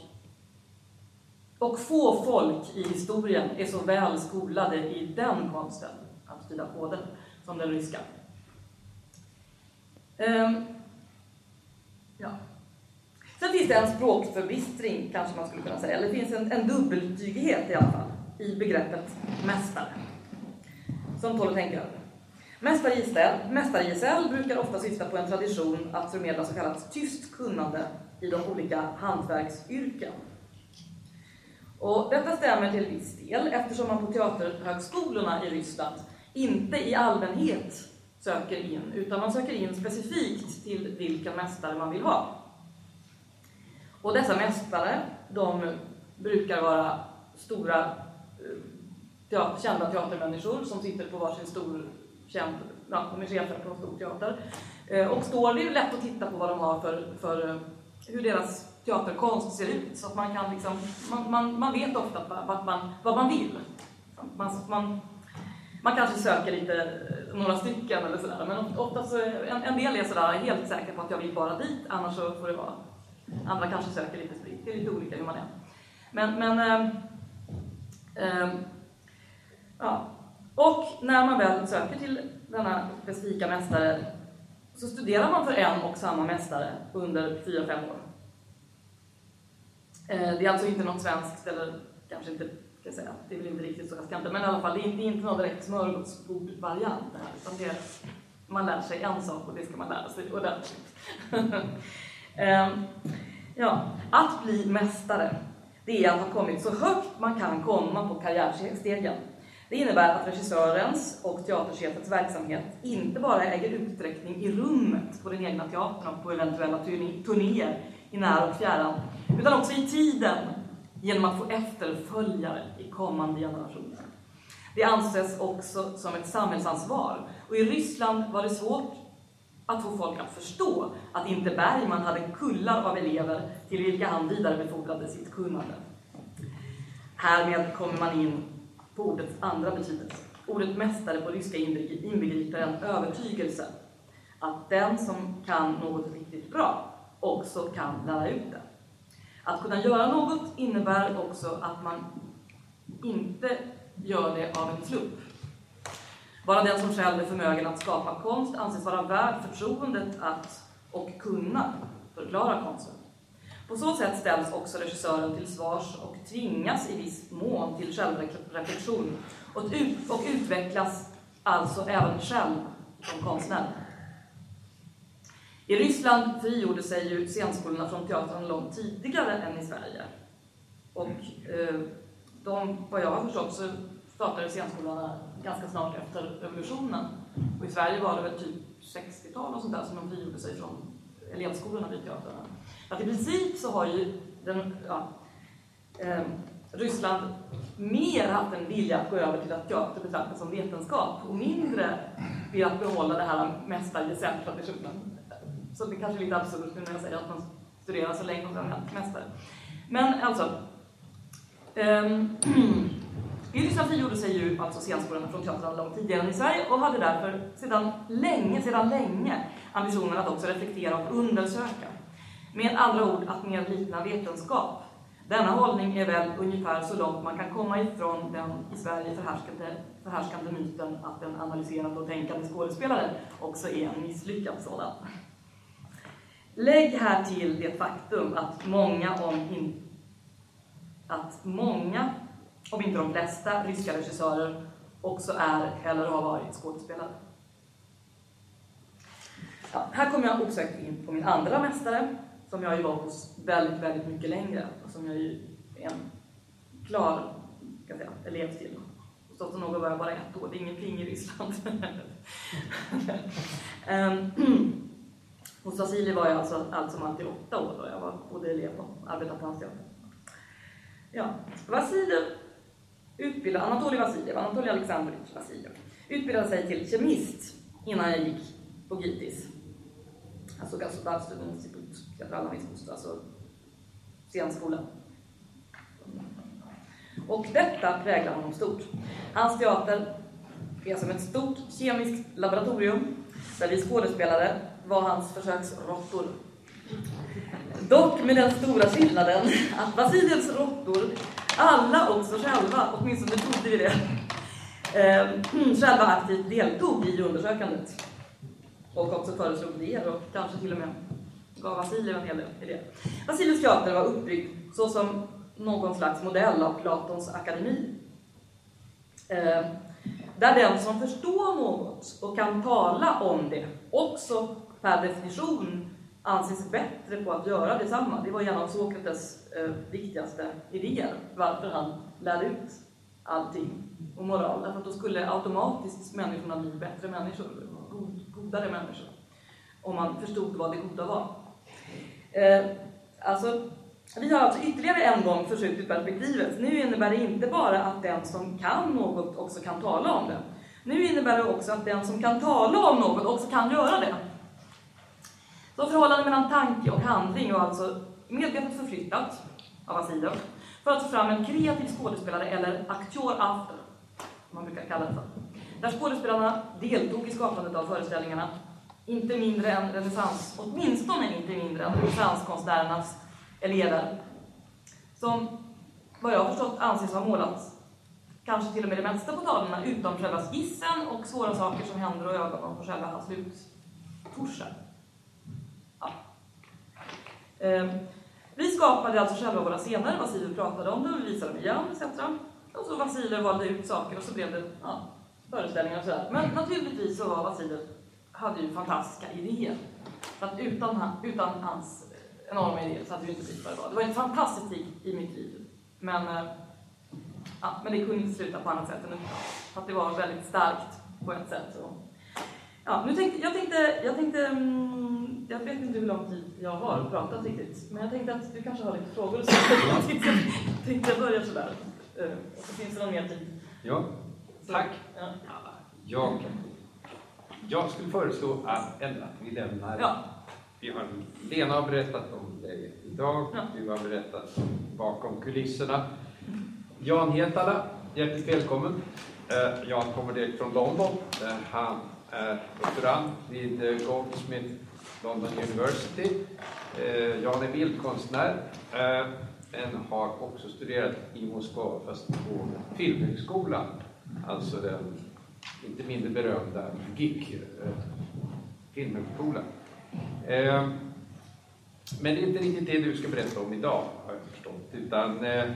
Och få folk i historien är så väl skolade i den konsten, att tyda koden, som den ryska. Um, ja. Sen finns det en språkförbistring, kanske man skulle kunna säga, eller det finns en, en dubbeltydighet i alla fall, i begreppet mästare, som tål att tänka över. Mästargesäll brukar ofta syfta på en tradition att förmedla så kallat tyst kunnande i de olika hantverksyrken. Och detta stämmer till viss del eftersom man på teaterhögskolorna i Ryssland inte i allmänhet söker in, utan man söker in specifikt till vilka mästare man vill ha. Och dessa mästare, de brukar vara stora, eh, eh, kända teatermänniskor som sitter på varsin stor känd, ja, de är chefer på en stor teater. Eh, och står det är lätt att titta på vad de har för, för eh, hur deras teaterkonst ser ut. Så att man kan liksom, man, man, man vet ofta vad man, vad man vill. Man, man, man kanske söker lite, eh, några stycken eller sådär, men ofta så, en, en del är sådär, helt säker på att jag vill bara dit, annars så får det vara. Andra kanske söker lite spritt, det är lite olika hur man är. Men, men eh, eh, ja. Och när man väl söker till denna specifika mästare så studerar man för en och samma mästare under 4-5 år. Eh, det är alltså inte något svenskt, eller kanske inte, ska jag säga, det är väl inte riktigt så, jag ska inte, men i alla fall, det är inte, inte någon direkt smörgåsbordvariant det här, utan det är, man lär sig en sak och det ska man lära sig ordentligt. Ehm, ja, att bli mästare, det är att ha kommit så högt man kan komma på karriärstegen. Det innebär att regissörens och teaterchefens verksamhet inte bara äger utsträckning i rummet på den egna teatern och på eventuella turnéer i när och fjärran, utan också i tiden genom att få efterföljare i kommande generationer. Det anses också som ett samhällsansvar och i Ryssland var det svårt att få folk att förstå att inte Bergman hade kullar av elever till vilka han vidarebefordrade sitt kunnande. Härmed kommer man in på ordets andra betydelse. Ordet mästare på ryska inbegriper en övertygelse att den som kan något riktigt bra också kan lära ut det. Att kunna göra något innebär också att man inte gör det av en slump. Bara den som själv är förmögen att skapa konst anses vara värd förtroendet att och kunna förklara konsten. På så sätt ställs också regissören till svars och tvingas i viss mån till självreflektion och, ut och utvecklas alltså även själv som konstnär. I Ryssland frigjorde sig ju scenskolorna från teatern långt tidigare än i Sverige. Och eh, de, vad jag har förstått så startade scenskolorna ganska snart efter revolutionen. Och i Sverige var det väl typ 60-tal och sånt där som de frigjorde sig från elevskolorna vid teatrarna. Att i princip så har ju den, ja, eh, Ryssland mer haft en vilja att gå över till att teater betraktas som vetenskap och mindre vill att behålla det här mästargicentrumet Så det kanske är lite absurt nu när jag säger att man studerar så länge och sen mästare. Men alltså, ehm, um, I Ryssland frigjorde sig ju alltså scenskolan från teatern långt tidigare än i Sverige och hade därför sedan länge, sedan länge ambitionen att också reflektera och undersöka. Med andra ord att mer likna vetenskap. Denna hållning är väl ungefär så långt man kan komma ifrån den i Sverige förhärskande, förhärskande myten att en analyserande och tänkande skådespelare också är en misslyckad sådan. Lägg här till det faktum att många, om in, att många, om inte de flesta, ryska regissörer också är eller har varit skådespelare. Ja, här kommer jag osökt in på min andra mästare, som jag ju var hos väldigt, väldigt mycket längre och som jag ju är en klar kan säga, elev till. Hos så Något var jag bara ett år, det är ingenting i Ryssland. um, Hos Vasili var jag alltså allt som allt i åtta år då jag var både elev och arbetade på hans teater. Ja, Vasiljev utbildade, Anatolij Vasiljev, Anatolij Alexandrovich Vasiljev, utbildade sig till kemist innan jag gick på GITIS. Alltså Gasudarstven Institut Teatralna Iskustva, alltså scenskolan. Och detta präglar honom stort. Hans teater är som ett stort kemiskt laboratorium där vi skådespelare var hans försöksråttor. Dock med den stora skillnaden att Vasiljevs råttor alla också själva, åtminstone trodde vi det, ehm, själva aktivt deltog i undersökandet. Och också föreslog idéer och kanske till och med var Vasiljev en hel del idéer. Vasiljevs teater var uppbyggd såsom någon slags modell av Platons akademi. Eh, där den som förstår något och kan tala om det också per definition anses bättre på att göra detsamma. Det var en av Sokrates eh, viktigaste idéer, varför han lärde ut allting om moral. Därför att då skulle automatiskt människorna bli bättre människor, godare människor, om man förstod vad det goda var. Eh, alltså, vi har alltså ytterligare en gång förskjutit perspektivet. Nu innebär det inte bara att den som kan något också kan tala om det. Nu innebär det också att den som kan tala om något också kan göra det. Så förhållandet mellan tanke och handling var alltså medvetet förflyttat av Asido för att få fram en kreativ skådespelare, eller aktör after, som man brukar kalla det för. Där skådespelarna deltog i skapandet av föreställningarna, inte mindre än renässans, åtminstone inte mindre än renässanskonstnärernas elever, som vad jag har förstått anses ha målat kanske till och med det mesta på tavlorna utom själva skissen och svåra saker som händer och ögon på själva sluttorsen. Ja. Ehm, vi skapade alltså själva våra scener, Vasiljev pratade om det vi visade dem igen etc. Och så Vasiljev valde ut saker och så blev det ja, föreställningar och sådär. Men naturligtvis så var Vasiljev, hade ju fantastiska idéer. För att utan, utan hans enorma idéer så hade vi inte blivit vad det var. Det var en fantastisk tid i mitt liv. Men, eh, ja, men det kunde inte sluta på annat sätt än utan. För att det var väldigt starkt på ett sätt. Och, ja, nu tänkte, jag tänkte, jag tänkte mm, jag vet inte hur lång tid jag har pratat riktigt, men jag tänkte att du kanske har lite frågor så jag tänkte, jag börja sådär. Eh, och så finns det någon mer tid. Ja, tack. Ja. Jag, jag skulle föreslå att, att vi lämnar Ja. Vi har, Lena har berättat om dig idag, Ja. du har berättat bakom kulisserna. Jan Hietala, hjärtligt välkommen. Eh, Jan kommer direkt från London. där han är doktorand vid eh, Goldsmith London University. Eh, Jan är bildkonstnär, eh, men har också studerat i Moskva, fast på Filmhögskolan. Alltså den inte mindre berömda Gick, eh, Filmhögskolan. Ehm, men det är inte riktigt det du ska berätta om idag, har jag förstått. Utan eh,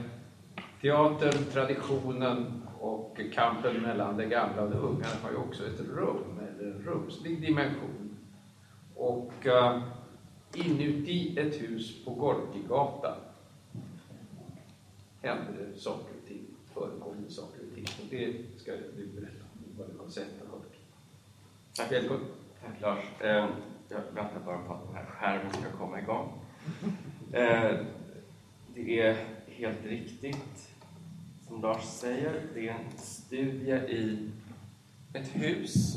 teatern, traditionen och kampen mellan det gamla och det unga har ju också ett rum, eller en rumslig dimension. Och eh, inuti ett hus på Gorkigatan händer det saker och ting, förekommer saker och ting. Och det ska du berätta har sett och hört. Tack. Välkommen. Tack Lars. Eh, Jag väntar bara på att den här skärmen ska komma igång. Eh, Det är helt riktigt som Lars säger. Det är en studie i ett hus.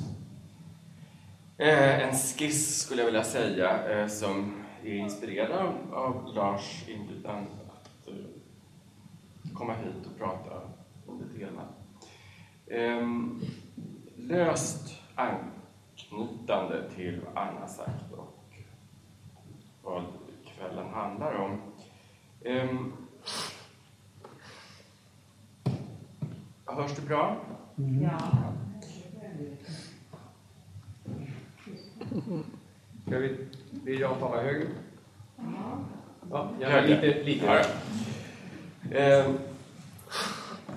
Eh, En skiss skulle jag vilja säga eh, som är inspirerad av- Lars inbjudan att eh, komma hit och prata om det temat. Löst anknytande till vad Anna sagt och vad kvällen handlar om. Ehm, hörs det bra? Ska vi be Jan tala högre? Ja, Högre. lite, lite. Ja. Ehm,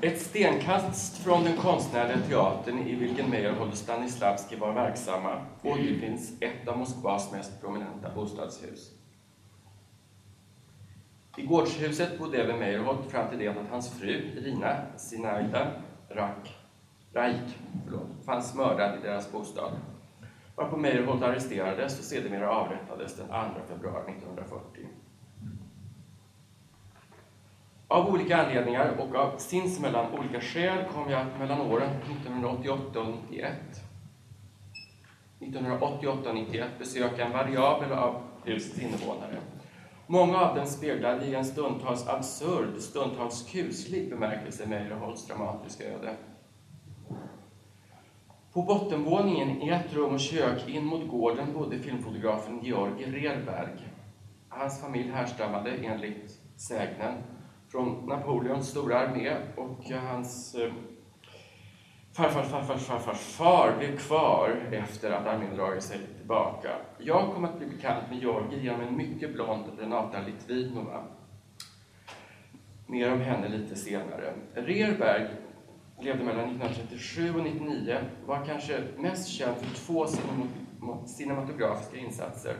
ett stenkast från den konstnärliga teatern i vilken Meyerhold och Stanislavski var verksamma återfinns ett av Moskvas mest prominenta bostadshus. I gårdshuset bodde även Meyerhold fram till det att hans fru Irina Sinaida Rak, Raik förlåt, fanns mördad i deras bostad. Varpå Meyerhold arresterades och sedermera avrättades den 2 februari 1940. Av olika anledningar och av sinsemellan olika skäl kom jag mellan åren 1988 och 1991 1988 och 91 besöka en variabel av husets invånare. Många av dem speglade i en stundtals absurd, stundtals kuslig bemärkelse Meyerholds dramatiska öde. På bottenvåningen i ett rum och kök in mot gården bodde filmfotografen Georgi Rerberg. Hans familj härstammade enligt sägnen från Napoleons stora armé och eh, hans eh, farfars farfars farfars far blev kvar efter att armén dragit sig tillbaka. Jag kom att bli bekant med Georgi genom en mycket blond Renata Litvinova. Mer om henne lite senare. Rerberg levde mellan 1937 och 1999 var kanske mest känd för två cinematografiska insatser.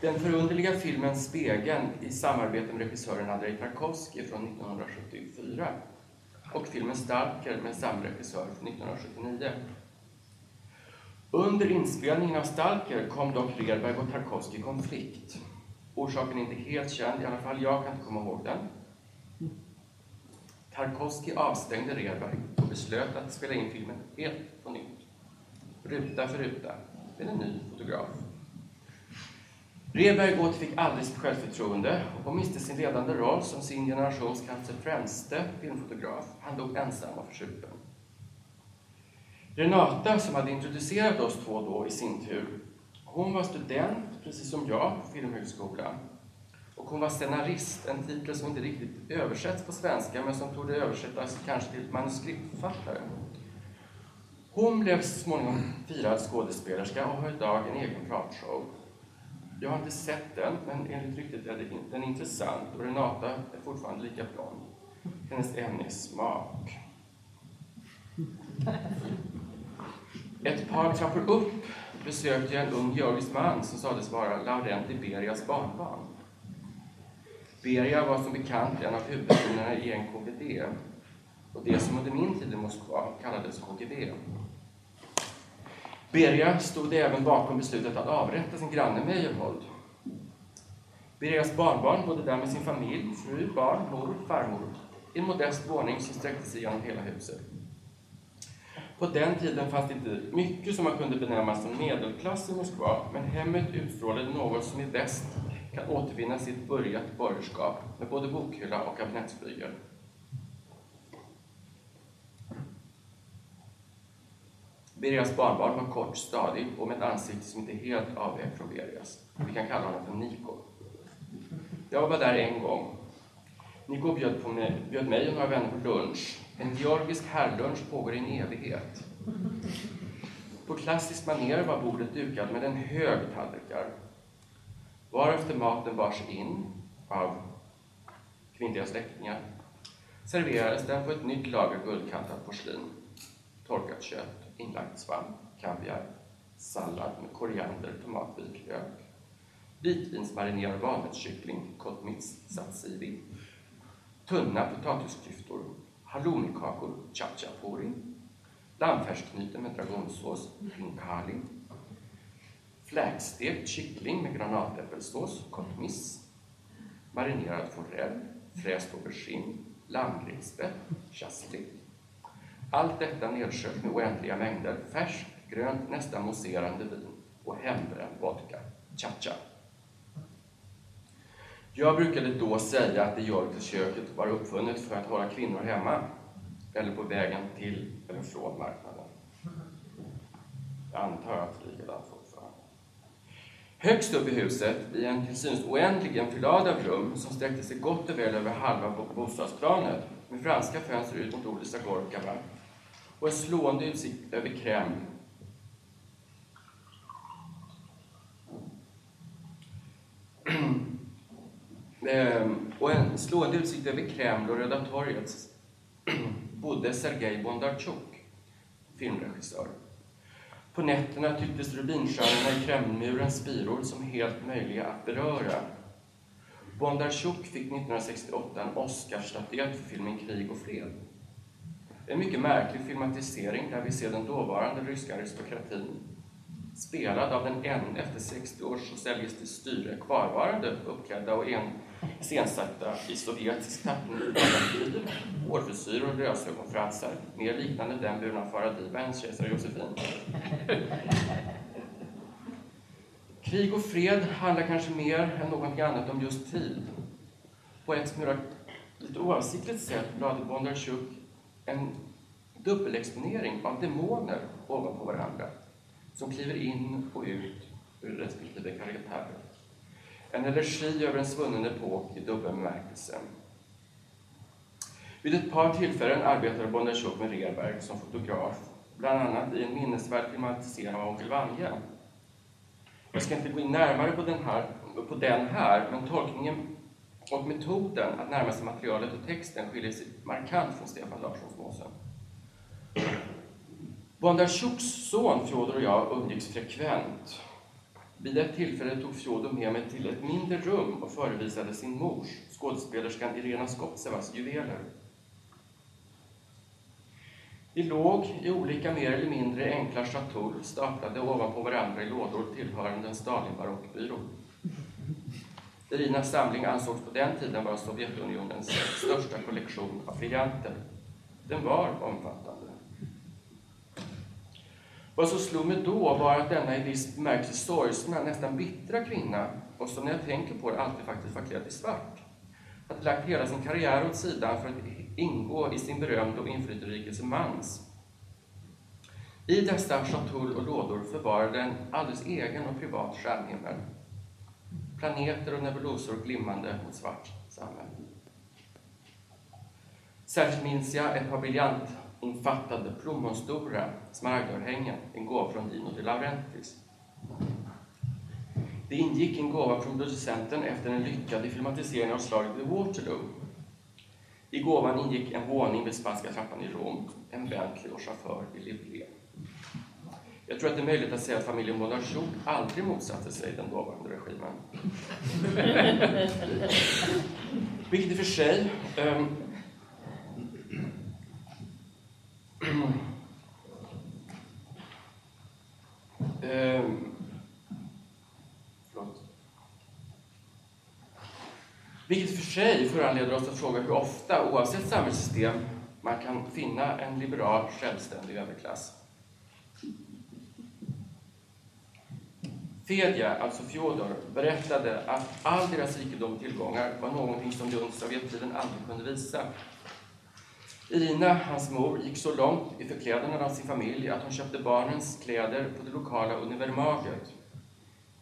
Den förunderliga filmen Spegeln i samarbete med regissören Andrei Tarkovsky från 1974 och filmen Stalker med samma regissör från 1979. Under inspelningen av Stalker kom dock Redberg och Tarkovsky i konflikt. Orsaken är inte helt känd, i alla fall jag kan inte komma ihåg den. Tarkovsky avstängde Redberg och beslöt att spela in filmen helt på nytt. Ruta för ruta, med en ny fotograf. Rerberg återfick aldrig sitt självförtroende och miste sin ledande roll som sin generations kanske främste filmfotograf. Han dog ensam och försupen. Renata, som hade introducerat oss två då i sin tur, hon var student, precis som jag, på Filmhögskolan. Och hon var scenarist, en titel som inte riktigt översätts på svenska, men som torde översättas kanske till manuskriptförfattare. Hon blev så småningom firad skådespelerska och har idag en egen pratshow. Jag har inte sett den, men enligt ryktet är den intressant och Renata är fortfarande lika blond. Hennes ämne är smak. Ett par trappor upp besökte jag en ung georgisk man som sades vara Laurenti Berias barnbarn. Beria var som bekant en av huvudpersonerna i NKVD och det som under min tid i Moskva kallades KGB. Beria stod även bakom beslutet att avrätta sin granne Meyerhold. Berias barnbarn bodde där med sin familj, fru, barn, mor, farmor i en modest våning som sträckte sig genom hela huset. På den tiden fanns det inte mycket som man kunde benämna som medelklass i Moskva, men hemmet utstrålade något som i väst kan återvinna sitt börjat borgerskap med både bokhylla och kabinettsflygel. Berias barnbarn var kort, stadig och med ett ansikte som inte helt avvek från Berias. Vi kan kalla honom för Niko. Jag var där en gång. Niko bjöd, på mig, bjöd mig och några vänner på lunch. En georgisk herrlunch pågår i en evighet. På klassiskt manér var bordet dukat med en hög tallrikar. Varefter maten bars in av kvinnliga släktingar serverades den på ett nytt lager guldkantat porslin, torkat kött, Inlagd svamp, kaviar, sallad med koriander, tomat, vitlök, vitvinsmarinerad valnötskyckling, kotmits, tzatziki, tunna potatisklyftor, halloumikakor, chachapuri, lammfärsknyten med dragonsås, pinkali, fläkstekt kyckling med granatäppelsås, kotmiss, marinerad forell, fräst aubergine, lammgrillspett, chastik, allt detta nedsköljt med oändliga mängder färskt, grönt, nästan mousserande vin och hembränd vodka, cha-cha. Jag brukade då säga att det georgiska köket var uppfunnet för att hålla kvinnor hemma eller på vägen till eller från marknaden. Jag antar att det är likadant fortfarande. Högst upp i huset, i en till synes oändligen enfilad av rum som sträckte sig gott och väl över halva bostadsplanet med franska fönster ut mot Olisa Gorkava och en slående utsikt över Kreml. Ehm, och en slående utsikt över Kreml och Röda torget bodde Sergej Bondarchuk, filmregissör. På nätterna tycktes rubinstjärnorna i Kremlmurens spiror som helt möjliga att beröra. Bondarchuk fick 1968 en Oscarsstatyett för filmen Krig och fred. En mycket märklig filmatisering där vi ser den dåvarande ryska aristokratin spelad av den än efter 60 års socialistiskt styre kvarvarande uppklädda och iscensatta i sovjetisk tappning i hårfrisyr och lösögonfransar, mer liknande den burna Faradiva än kejsar Josefin. Krig och fred handlar kanske mer än någonting annat om just tid. På ett smula lite oavsiktligt sätt lade Bondarchuk en dubbelexponering av demoner ovanpå varandra som kliver in och ut ur respektive karaktärer. En energi över en svunnen epok i dubbel bemärkelse. Vid ett par tillfällen arbetade Bondarchuk med Rerberg som fotograf, bland annat i en minnesvärd filmatisering av Onkel Vanja. Jag ska inte gå in närmare på den här, på den här men tolkningen och metoden att närma sig materialet och texten skiljer sig markant från Stefan Larssons Måsen. Bondarchuks son Fjodor och jag umgicks frekvent. Vid ett tillfälle tog Fjodor med mig till ett mindre rum och förevisade sin mors, skådespelerskan Irena Skotsevas, juveler. Vi låg i olika mer eller mindre enkla chatoul staplade ovanpå varandra i lådor tillhörande en Stalin-barockbyrå. Irinas samling ansågs på den tiden vara Sovjetunionens största kollektion av briljanter. Den var omfattande. Vad som slog mig då var att denna i viss bemärkelse sorgsna, nästan bittra kvinna, och som när jag tänker på det alltid faktiskt var klädd i svart, hade lagt hela sin karriär åt sidan för att ingå i sin berömda och inflytelserike mans. I dessa chatull och lådor förvarade en alldeles egen och privat stjärnhimmel. Planeter och nebulosor glimmande mot svart samhälle. Särskilt minns jag ett par briljantinfattade, plommonstora smaragdörhängen, en gåva från Dino de Laurentis. Det ingick en gåva från producenten efter en lyckad filmatisering av slaget vid Waterloo. I gåvan ingick en våning vid Spanska trappan i Rom, en Bentley och chaufför i Livlé. Jag tror att det är möjligt att säga att familjen Bondarchuk aldrig motsatte sig den dåvarande. Vilket i och för sig um, um, Vilket för sig föranleder oss att fråga hur ofta, oavsett samhällssystem, man kan finna en liberal, självständig överklass. Fedja, alltså Fjodor, berättade att all deras rikedom och tillgångar var någonting som de under Sovjettiden aldrig kunde visa. Ina, hans mor, gick så långt i förklädnaden av sin familj att hon köpte barnens kläder på det lokala univermaget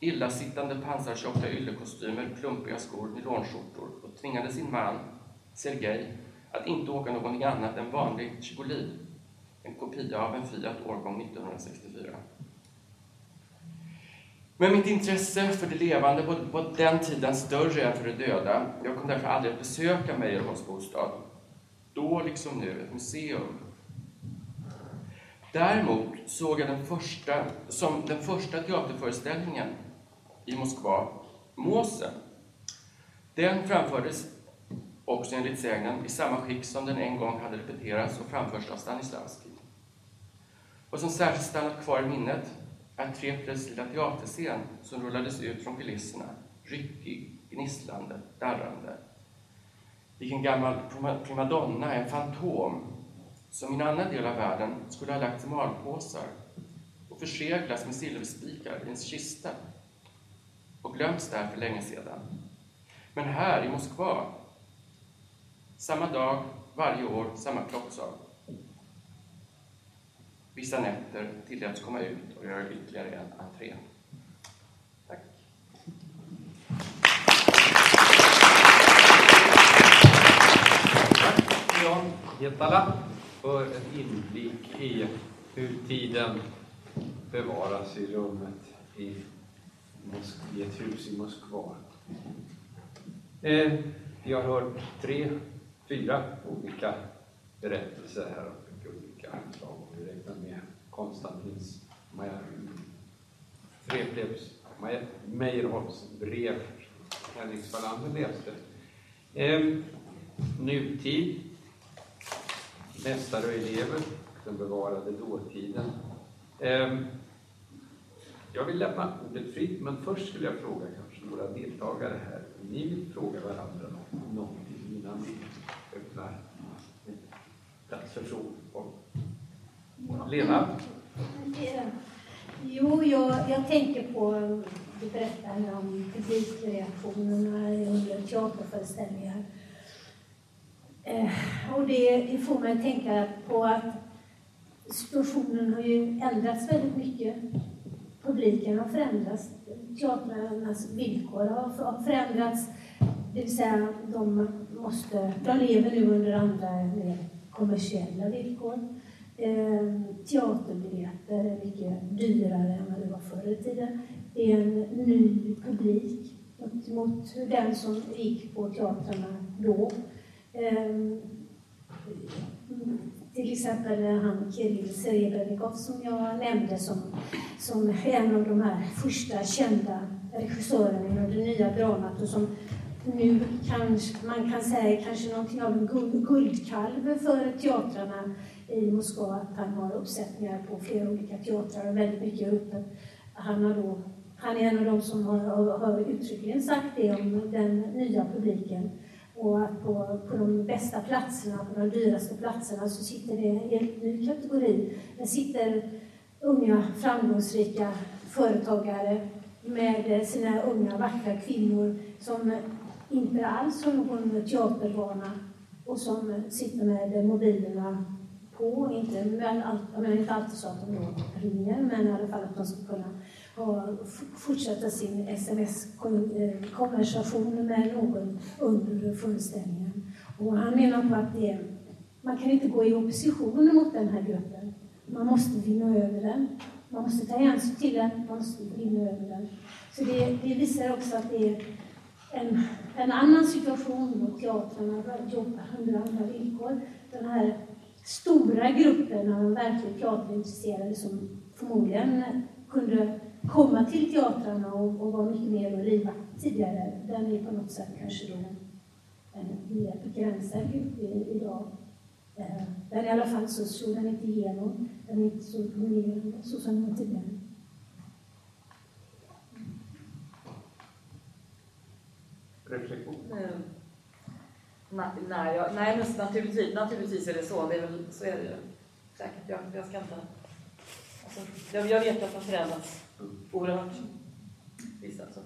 illasittande pansartjocka yllekostymer, klumpiga skor, nylonskjortor och tvingade sin man, Sergej, att inte åka någonting annat än vanlig Chigoli, en kopia av en Fiat årgång 1964. Men mitt intresse för det levande var på den tiden större än för det döda. Jag kom därför aldrig att besöka Meyerholms bostad. Då, liksom nu, ett museum. Däremot såg jag den första, som den första teaterföreställningen i Moskva, Måsen. Den framfördes också enligt sägnen i samma skick som den en gång hade repeterats och framförts av Stanislavski. Vad som särskilt stannat kvar i minnet är lilla teaterscen som rullades ut från kulisserna, ryckig, gnisslande, darrande. Vilken gammal primadonna, en fantom, som i en annan del av världen skulle ha lagts i malpåsar och förseglats med silverspikar i en kista och glömts där för länge sedan. Men här i Moskva, samma dag, varje år, samma klockslag. Vissa nätter tilläts komma ut och göra ytterligare en entré. Tack. Tack Jan Hietala för en inblick i hur tiden bevaras i rummet i i ett hus i Moskva. Eh, vi har hört tre, fyra olika berättelser här om mycket olika och Vi räknar med Konstantins Meyerholms brev Henrik Spalander läste. Eh, nutid, mästare och elever, den bevarade dåtiden. Eh, jag vill lämna ordet fritt, men först skulle jag fråga kanske några deltagare här. Ni vill fråga varandra någonting innan vi öppnar plats för frågor. Lena? Eh, jo, jag, jag tänker på, du berättade om publikreaktionerna under teaterföreställningar. Eh, och det, det får mig att tänka på att situationen har ju ändrats väldigt mycket publiken har förändrats. Teatrarnas villkor har förändrats. Det vill säga, de, måste, de lever nu under andra mer kommersiella villkor. Eh, teaterbiljetter är mycket dyrare än vad det var förr i tiden. Det är en ny publik mot, den som gick på teatrarna då. Eh, till exempel han Kirill Serebrennikov som jag nämnde som, som en av de här första kända regissörerna inom det nya dramat och som nu kanske man kan säga kanske någonting av en guldkalv för teatrarna i Moskva, att han har uppsättningar på flera olika teatrar och väldigt mycket öppet. Han, har då, han är en av de som har, har uttryckligen sagt det om den nya publiken. Och att på, på de bästa platserna, på de dyraste platserna, så sitter det en helt ny kategori. Där sitter unga framgångsrika företagare med sina unga vackra kvinnor som inte alls har någon teatervana och som sitter med mobilerna på. Inte, men, jag menar inte alltid så att de ringer, men i alla fall att de ska kunna ha, fortsätta sin sms-konversation eh, med någon under föreställningen. Och han menar på att det, man kan inte gå i opposition mot den här gruppen. Man måste vinna över den. Man måste ta hänsyn till den, man måste vinna över den. Så det, det visar också att det är en, en annan situation då teatrarna jobbar under andra villkor. Den här stora gruppen av verkligt teaterintresserade som förmodligen kunde komma till teatrarna och, och vara mycket mer livaktig tidigare, den är på något sätt kanske då en mer begränsad grupp idag. Eh, den i alla fall så slog den inte igenom, den är inte så dominerande så som den var tidigare. Reflektion? Mm. Nej, nej, jag, nej men naturligtvis, naturligtvis är det så. Det är väl, så är det ju säkert. Jag, jag ska inte... Alltså, jag, jag vet att det har förändrats oerhört. Visst alltså.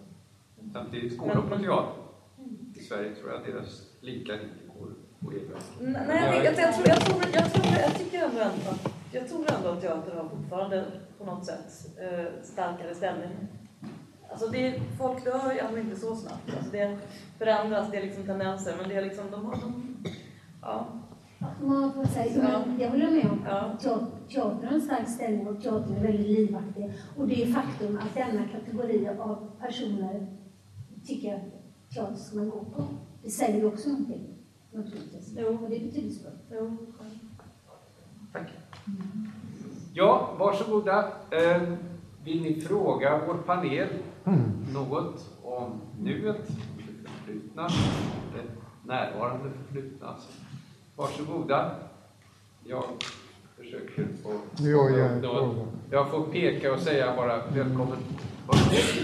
Samtidigt de på teater. I Sverige tror jag deras lika lite går på elverk. Nej, jag, tror, jag, tror, jag, tror, jag tycker ändå, ändå jag tror ändå att teatern har fortfarande på något sätt eh, starkare ställning. Alltså det, folk dör ju inte så snabbt. Alltså det förändras, det är liksom tendenser, men det är liksom, de har... De, ja. Man får säga, ja. Jag håller med om ja. teatern har en stark ställning och teatern är väldigt livaktig. Och det är faktum att denna kategori av personer tycker att teater ska man gå på. Det säger ju också någonting, naturligtvis. Jo. Och det är betydelsefullt. Jo. Tack. Ja, varsågoda. Eh, vill ni fråga vår panel något om nuet, det förflutna, det närvarande förflutna? Varsågoda. Jag försöker få... Ja, jag, jag får peka och säga bara välkommen.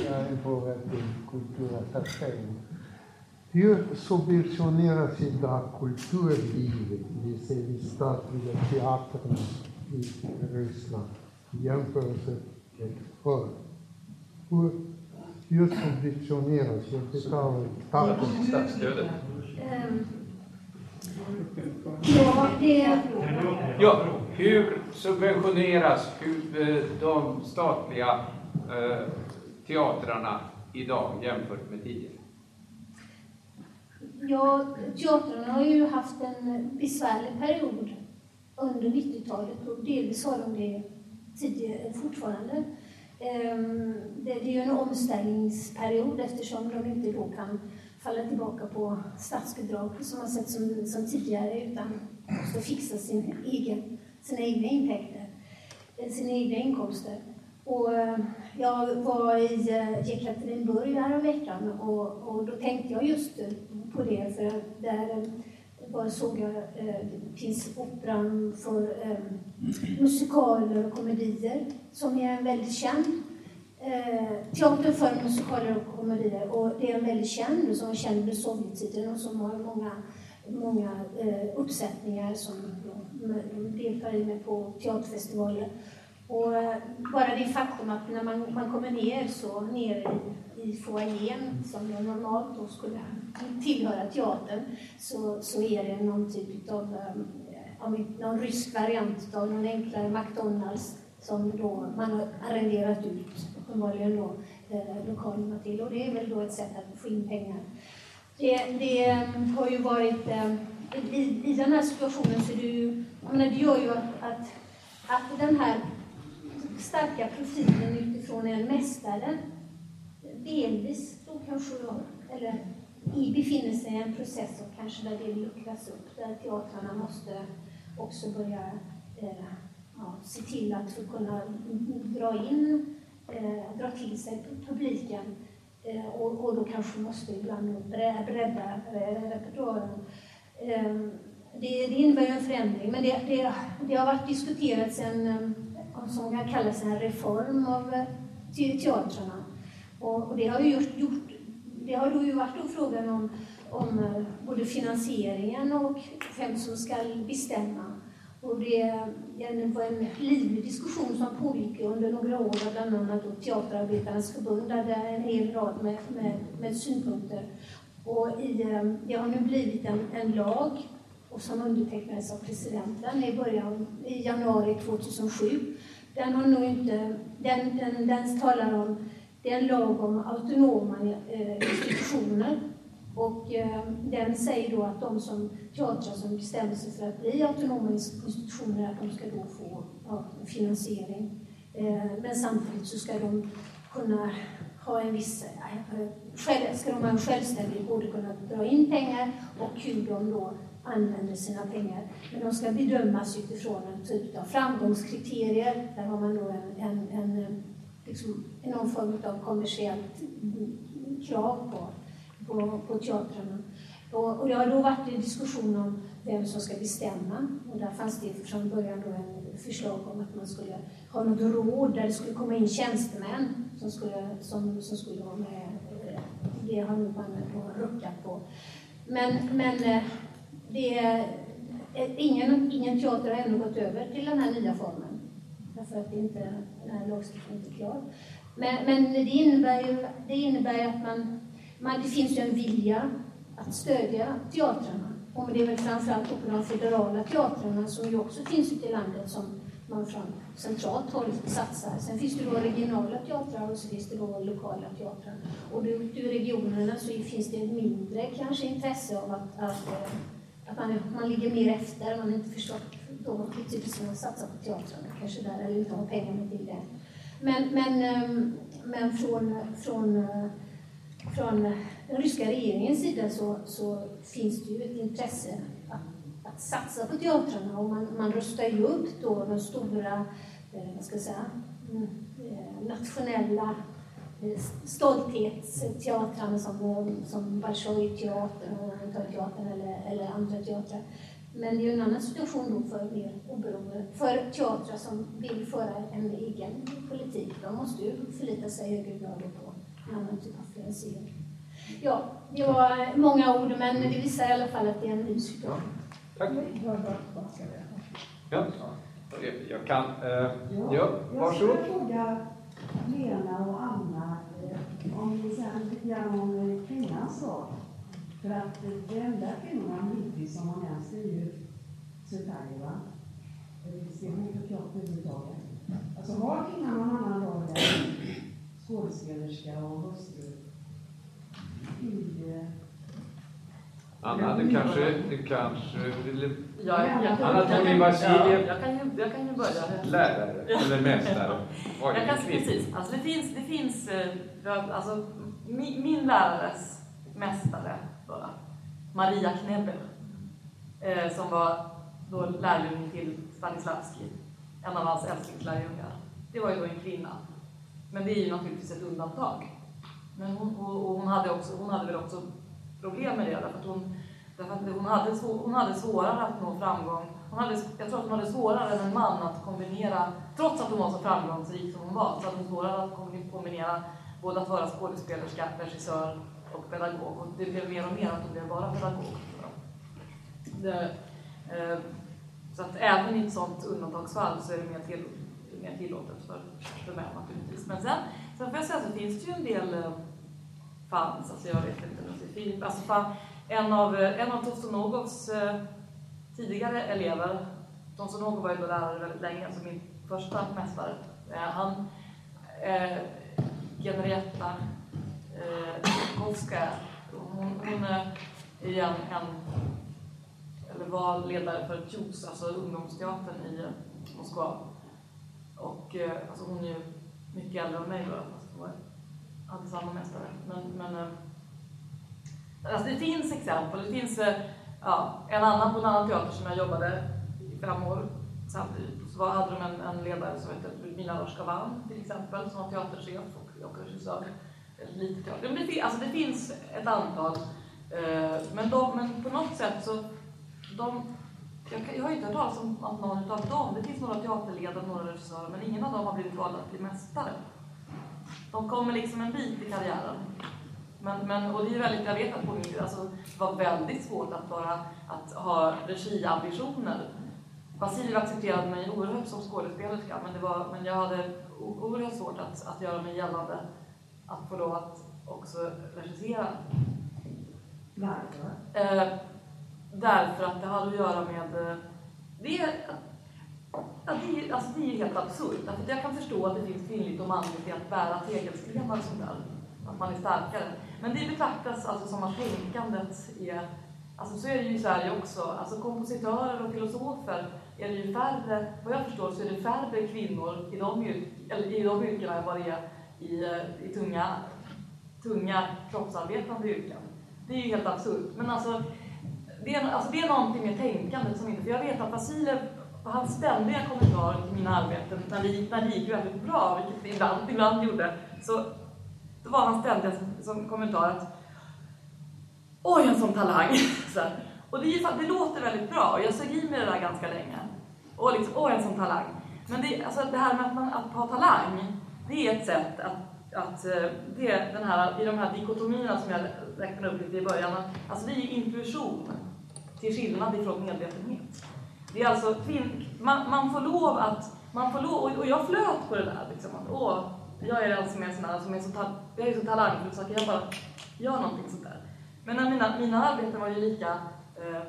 Jag är på väg till kulturattackén. Hur subventioneras idag kulturlivet, det vill säga de statliga teatrarna i Ryssland, i jämförelse med förr? Hur, hur subventioneras? Jag betalar statsstödet. Um, Ja, det... Ja, hur subventioneras hur, eh, de statliga eh, teatrarna idag jämfört med tidigare? Ja, teatrarna har ju haft en besvärlig period under 90-talet och delvis har de det tidigare fortfarande. Ehm, det är ju en omställningsperiod eftersom de inte då kan falla tillbaka på statsbidrag på samma sätt som, som tidigare utan måste fixa sin egen, sina egna intäkter, eh, sina egna inkomster. Och eh, jag var i eh, Jekaterinburg häromveckan och, och då tänkte jag just på det för där var såg jag, eh, finns operan för ehm, musikaler och komedier som är en väldigt känd eh, teater för musikaler och komedier. Och det är en väldigt känd, som var känd under Sovjettiden och som har många, många eh, uppsättningar som de deltar i med på teaterfestivaler. Och eh, bara det faktum att när man, man kommer ner så ner i, i foajén, som jag normalt då skulle tillhöra teatern, så, så är det någon typ eh, av, um, någon rysk variant av någon enklare McDonalds som då man har arrenderat ut uppenbarligen då eh, lokalerna till. Och det är väl då ett sätt att få in pengar. Det, det eh, har ju varit, eh, i, i den här situationen så det ju, menar, det gör ju att, att, att den här starka profilen utifrån en mästare delvis då kanske eller i befinner sig i en process och kanske där det luckras upp, där teatrarna måste också börja eh, ja, se till att få kunna dra in, eh, dra till sig publiken eh, och, och, då kanske måste ibland bredda eh, repertoaren. Eh, det, det innebär ju en förändring, men det, det, det har varit diskuterat sedan eh, som kan kallas en reform av eh, teatrarna. Och, och det har ju gjort, gjort det har då ju varit då frågan om, om eh, både finansieringen och vem som ska bestämma. Och det var en livlig diskussion som pågick under några år, bland annat Teaterarbetarnas förbund hade en hel rad med, med, med synpunkter. Och i, eh, det har nu blivit en, en lag och som undertecknades av presidenten i början, i januari 2007. Den har nog inte, den, den, den talar om, det är en lag om autonoma eh, institutioner och eh, den säger då att de som teatrar som bestämmer sig för att bli autonoma institutioner, att de ska då få ja, finansiering. Eh, men samtidigt så ska de kunna ha en viss, eh, eh, Själv, ska de vara självständiga borde kunna dra in pengar och hur de då använder sina pengar. Men de ska bedömas utifrån en typ av framgångskriterier. Där har man då en, en, en, eh, liksom, någon form av kommersiellt mm, krav på på, på teatrarna. Och, och det har då varit en diskussion om vem som ska bestämma. Och där fanns det från början då en förslag om att man skulle ha något råd där det skulle komma in tjänstemän som skulle, som, som skulle vara med. Det har nog man ruckat på. Men, men eh, det är, eh, ingen, ingen teater har ännu gått över till den här nya formen. Därför att det inte, den här lagstiftningen inte är klar. Men, men det innebär ju det innebär att man man, det finns ju en vilja att stödja teatrarna. Och det är väl framförallt på de federala teatrarna som ju också finns ute i landet som man från centralt håll satsar. Sen finns det då regionala teatrar och så finns det då lokala teatrar. Och ute i regionerna så finns det ett mindre kanske intresse av att, att, eh, att man, man ligger mer efter, man har inte förstått då betydelsen av att satsa på teatrarna kanske där, eller inte har pengarna till det. Men, men, ehm, men från, från eh, från den ryska regeringens sida så, så finns det ju ett intresse att, att satsa på teatrarna och man, man rustar ju upp då de stora, eh, vad ska jag säga, mm, eh, nationella eh, stolthetsteatrarna som, som Bolshoi-teatern och teatern eller, eller andra teatrar. Men det är ju en annan situation då för mer oberoende, för teatrar som vill föra en egen politik. De måste ju förlita sig i högre grad på en annan typ av finansiering. Ja, det var många ord, men det visar i alla fall att det är en ny situation. Tack. Ja, jag kan. Eh, ja, varsågod. Jag skulle fråga Lena och Anna eh, om ni säger lite grann om eh, kvinnans roll. För att de enda kvinnorna hittills som har nämnts är ju Sutaeva. Det ser hon inte klart överhuvudtaget. Alltså har kvinnan någon annan roll än skådespelerska och hustru Anna, du kanske, du kanske vill... Ja, jag, Anna Thorlin Vasiljev. Jag, kan ju, jag kan ju börja. Lärare, eller mästare. jag kan, precis. Alltså det finns, det finns eh, alltså, min, min lärares mästare, då, Maria Knebel, eh, som var då lärling till Stanislavski, en av hans älsklingslärjungar. Det var ju då en kvinna. Men det är ju naturligtvis ett undantag. Men hon, och, och hon, hade också, hon hade väl också problem med det därför att hon, därför att hon, hade, hon hade svårare att nå framgång. Hon hade, jag tror att hon hade svårare än en man att kombinera, trots att hon var så framgångsrik som hon var, så hade hon svårare att kombinera både att vara skådespelerska, regissör och pedagog. Och det blev mer och mer att hon blev bara pedagog. Det, eh, så att även i ett sådant undantagsfall så är det mer, till, mer tillåtet för, för män naturligtvis. Men sen, sen får jag säga så finns det ju en del eh, fans. Alltså jag vet inte om alltså fan, en av, eh, en av Tostonogovs eh, tidigare elever, Tostonogov var ju då lärare väldigt länge, alltså min första mästare, han, eh, Genrietta eh, Koska. Hon, hon är en, en, eller var ledare för TJUS, alltså ungdomsteatern i Moskva. Och eh, alltså hon är ju mycket äldre än mig då, fast hon hade samma mästare. Men, men eh, alltså det finns exempel. Det finns eh, ja, en annan på en annan teater som jag jobbade i fem år samtidigt. Så hade de en, en ledare som hette Ludmila Roshkavan till exempel, som var teaterchef och, och regissör. Lite teater. Men det, alltså det finns ett antal. Men, de, men på något sätt så, de, jag, jag har inte hört talas om att någon av dem, det finns några teaterledare, några regissörer, men ingen av dem har blivit valda att bli mästare. De kommer liksom en bit i karriären. Men, men, och det är väldigt, jag vet att på min, alltså, det var väldigt svårt att, bara, att ha regiambitioner. Vasiljev accepterade mig oerhört som skådespelerska, men, det var, men jag hade oerhört svårt att, att göra mig gällande att få lov att också regissera. Varför? Eh, därför att det hade att göra med... Eh, det, är, ja, det, är, alltså det är helt absurt. Därför jag kan förstå att det finns kvinnligt och manligt i att bära tegelstenar och sånt där. Att man är starkare. Men det betraktas alltså som att tänkandet är... Alltså så är det ju i Sverige också. Alltså kompositörer och filosofer är det ju färre, vad jag förstår så är det färre kvinnor i de, eller i de yrkena än vad det är i, eh, i tunga, tunga kroppsarbetande yrken. Det är ju helt absurt. Men alltså, det är, alltså det är någonting med tänkandet som inte... För jag vet att Vasiljev, hans ständiga kommentar till mina arbeten, när det, när det gick väldigt bra, vilket det ibland, ibland gjorde, så då var hans ständiga som kommentar att Oj, en sån talang! Så och det, det, låter väldigt bra och jag sög i mig det där ganska länge. Och liksom, åh, en sån talang. Men det, alltså det här med att, man, att ha talang, det är ett sätt att, att eh, det den här, i de här dikotomierna som jag räknade upp lite i början, alltså det är intuition till skillnad ifrån medvetenhet. Det är alltså, man, man får lov att, man får lov, och jag flöt på det där liksom, att åh, jag är den som är sån här, som är så, jag är så talangfull så jag bara gör någonting sånt där. Men när mina, mina arbeten var ju lika eh,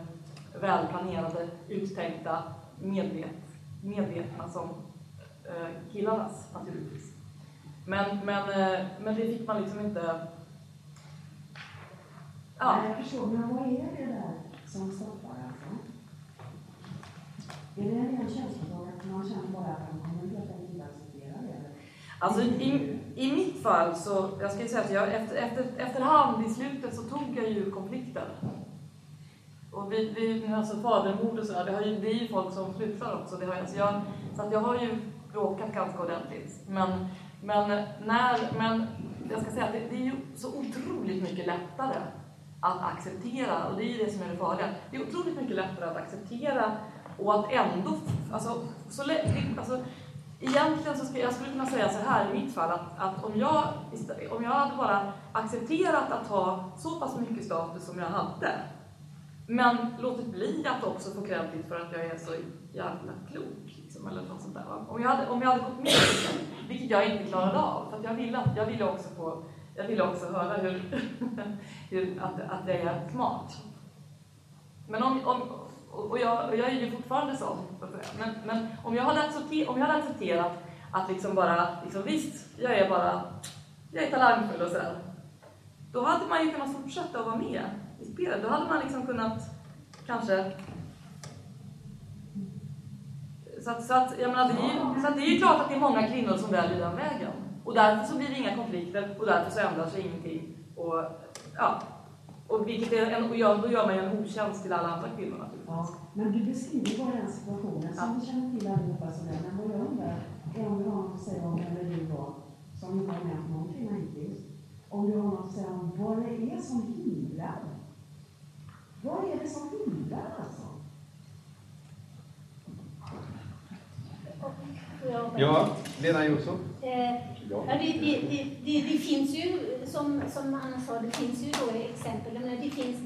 välplanerade, uttänkta, medvet, medvetna som eh, killarnas naturligtvis. Men, men, eh, men det fick man liksom inte... Ja. Jag förstår, men vad är det där som stoppar alltså? Är det en ren känslofråga att man känner bara att man kommer helt enkelt inte acceptera det? Alltså i, i mitt fall så, jag ska ju säga att jag, efter, efter, efterhand i slutet så tog jag ju konflikten. Och vi, vi, alltså fadermord och sådär, det, har ju, det är ju folk som slutar också. Det har, alltså jag, så att jag har ju bråkat ganska ordentligt. Men, men, när, men jag ska säga att det, det är ju så otroligt mycket lättare att acceptera, och det är ju det som är det farliga. Det är otroligt mycket lättare att acceptera och att ändå... Alltså, så, alltså, egentligen så skulle jag skulle kunna säga så här i mitt fall att, att om, jag, om jag hade bara accepterat att ha så pass mycket status som jag hade men låtit bli att också få kredit för att jag är så jävla klok. Liksom, eller något sånt där. Om, jag hade, om jag hade gått med det, vilket jag inte klarade av, för att jag ville, jag ville också få jag ville också höra hur, hur att, att jag är smart. Men om, om, och, jag, och jag är ju fortfarande sån, men, men om, jag hade accepterat, om jag hade accepterat att liksom bara, liksom, visst, jag är bara, jag är talangfull och sådär, då hade man ju kunnat fortsätta att vara med i spelet. Då hade man liksom kunnat kanske... Så, att, så, att, jag menar, det är ju, så att det är ju klart att det är många kvinnor som väljer den vägen. Och därför så blir det inga konflikter och därför så ändrar sig ingenting. Och, ja, och, vilket är en, och jag, då gör man ju en otjänst till alla andra kvinnor naturligtvis. Ja, men du beskriver bara den situationen som ja. vi känner till allihopa som Men vad jag undrar är om du har något att säga om, eller du då, som inte har nämnt någon kvinna hittills, om du har något att säga om vad det är som hindrar vad är det som hindrar alltså? Ja, Lena Jonsson? Eh, ja, det, det, det, det, finns ju, som, som Anna sa, det finns ju då exempel. Men det finns,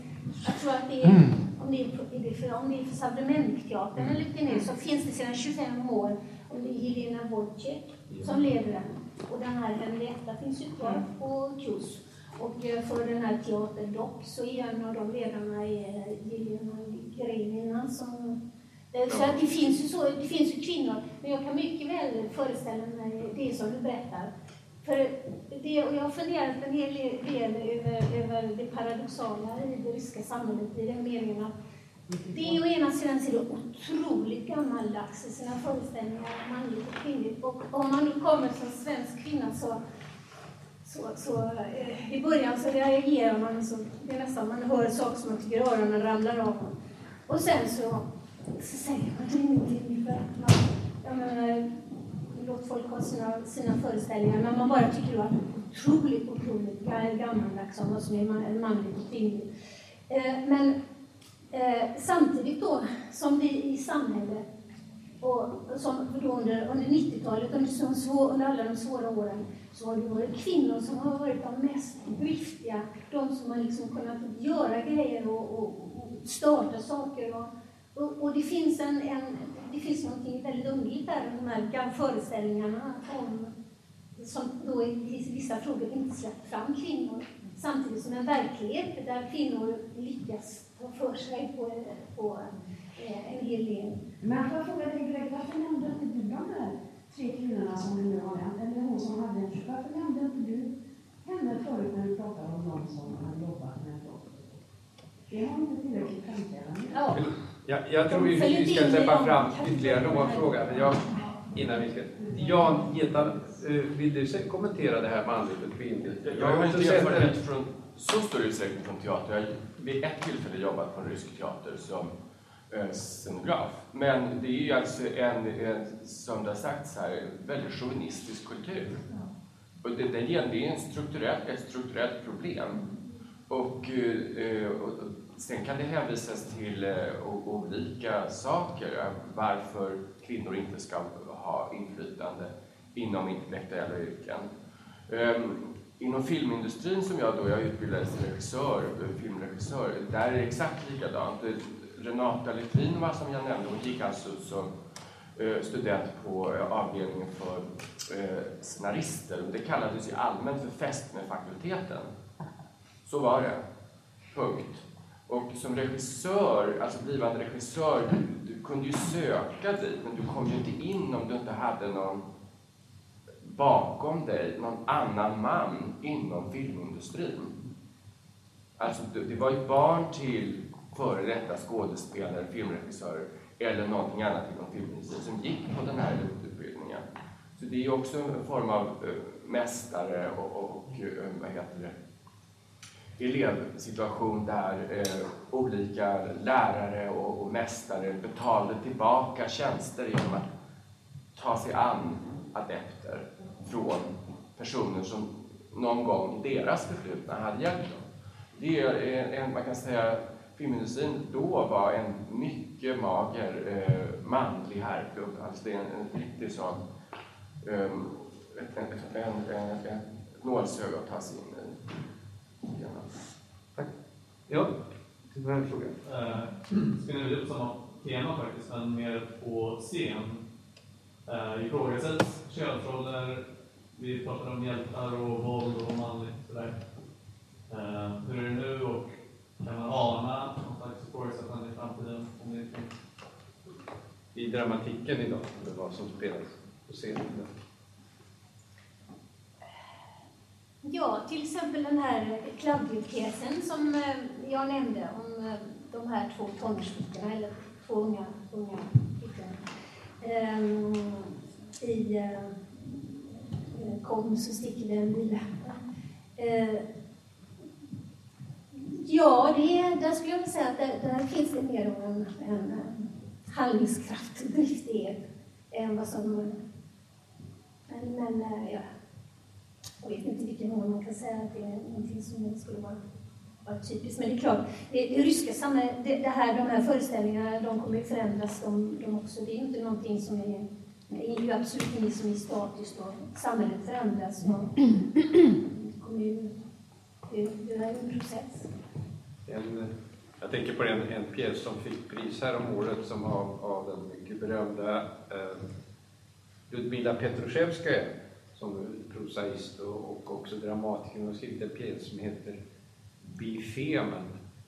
jag tror att det är, mm. om det är, för, om det är för Savrementkteatern eller lite mer, så finns det sedan 25 år, och det är Helena Wojciech som leder den. Och den här Henrietta finns ju kvar mm. på KUS. Och eh, för den här teatern dock så är en av de ledarna Jelena Grenina som eh, Eh, så att det finns ju så, det finns ju kvinnor, men jag kan mycket väl föreställa mig det som du berättar. För det, och jag har funderat en hel del över, över det paradoxala i det ryska samhället i den meningen att det är å ena sidan så är det otroligt gammaldags i sina föreställningar, manligt och kvinnligt. Och om man nu kommer som svensk kvinna så, så, så eh, i början så reagerar man så det är nästan man hör saker som man tycker öronen ramlar av. Och sen så, så säger man ingenting. För att man, jag menar, låt folk ha sina, sina föreställningar, men man bara tycker att det var otroligt, otroligt gammaldags om vad som är manligt och kvinnligt. Eh, men Eh, samtidigt då som vi i samhället, och som då under, under 90-talet, under, under alla de svåra åren, så har det varit kvinnor som har varit de mest driftiga, de som har liksom kunnat göra grejer och, och, och starta saker. Och, och, och, det, finns en, en, det finns någonting väldigt underligt där, de här föreställningarna om, som då i vissa frågor inte släpper fram kvinnor, samtidigt som en verklighet där kvinnor lyckas ta för sig på, på eh, en hel del. Men får jag fråga dig Greg, varför nämnde inte du de här tre kvinnorna som vi nu har nämnt, eller hon som hade en Varför nämnde inte du henne förut när du pratade om någon som hade jobbat med brott? Det har inte tillräckligt framträdande. Ja. Jag, jag tror vi, vi ska släppa fram ytterligare någon fråga. Men jag, innan vi ska, Jan, Geta, eh, vill du kommentera det här manligt och kvinnligt? Jag har inte erfarenhet från så stor utsträckning från teater. Jag har vid ett tillfälle jobbat på en rysk teater som eh, scenograf. Men det är ju alltså en, en som det har sagts här, väldigt chauvinistisk kultur. Och det, det, är en strukturell, ett strukturellt problem. Och, eh, och, sen kan det hänvisas till eh, olika saker, eh, varför kvinnor inte ska ha inflytande inom intellektuella yrken. Ehm, inom filmindustrin som jag då, jag utbildades till regissör, eh, filmregissör, där är det exakt likadant. Renata Litvinova som jag nämnde, hon gick alltså som student på avdelningen för scenarister. Det kallades ju allmänt för fest med fakulteten. Så var det. Punkt. Och som regissör, alltså blivande regissör, du, du kunde ju söka dit, men du kom ju inte in om du inte hade någon bakom dig någon annan man inom filmindustrin. Alltså, det var ju barn till före detta skådespelare, filmregissörer eller någonting annat inom filmindustrin som gick på den här utbildningen. Så det är ju också en form av eh, mästare och, och och eh, vad heter det, elevsituation där eh, olika lärare och, och mästare betalade tillbaka tjänster genom att ta sig an adepter från personer som någon gång i deras förflutna hade hjälpt dem. Det är eh, en, man kan säga, filmindustrin då var en mycket mager eh, manlig herrklubb. Alltså det är en, en riktig sån um, ett, ett, en, en, en, ett nålsöga att ta sig in i. Tack. Ja, du har en fråga. Uh, ska ni på samma tema faktiskt, men mer på scen. Uh, ifrågasätts könsroller vi pratade om hjältar och våld och manligt sådär. Uh, hur är det nu och kan man ana någon slags ifrågasättande i framtiden? Om det inte... I dramatiken idag, eller vad som spelas på scenen idag? Ja, till exempel den här Claudio-pjäsen som eh, jag nämnde om eh, de här två tonårsflickorna, eller två unga, unga flickor ehm, I eh, kom så sticker det en bil. Ja, det, där skulle jag vilja säga att där, där finns det mer av en, en handlingskraft, driftighet, än vad som... Men, men ja, jag vet inte vilken mån man kan säga att det är någonting som skulle vara, vara typiskt. Men det är klart, det, det ryska samhället, det, det, här, de här föreställningarna, de kommer ju förändras de, de också. Det är inte någonting som är det är ju absolut inget som är statiskt och samhället förändras. Och kommer ju, det, är en process. En, jag tänker på en, en pjäs som fick pris här om året som av, av den mycket berömda eh, Ludmila Petrusjevskaja som prosaist och, och också dramatiker. Hon har skrivit en pjäs som heter Bifemen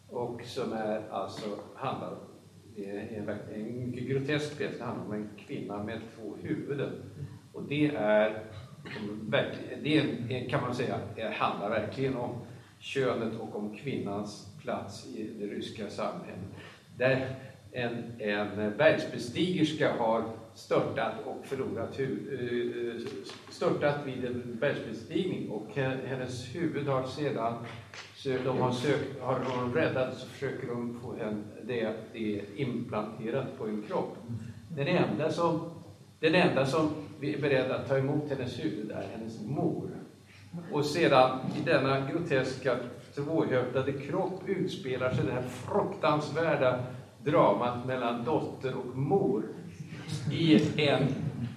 och som är alltså handlar det är en, en mycket grotesk pjäs. Det handlar om en kvinna med två huvuden. Och det är det kan man säga handlar verkligen om könet och om kvinnans plats i det ryska samhället. Där en, en bergsbestigerska har störtat och förlorat hu, eh, störtat vid en bergsbestigning och hennes huvud har sedan de har, sökt, har hon räddat så försöker de få det, det implanterat på en kropp. Den enda, som, den enda som är beredd att ta emot hennes huvud är hennes mor. Och sedan i denna groteska tvåhövdade kropp utspelar sig det här fruktansvärda dramat mellan dotter och mor i en,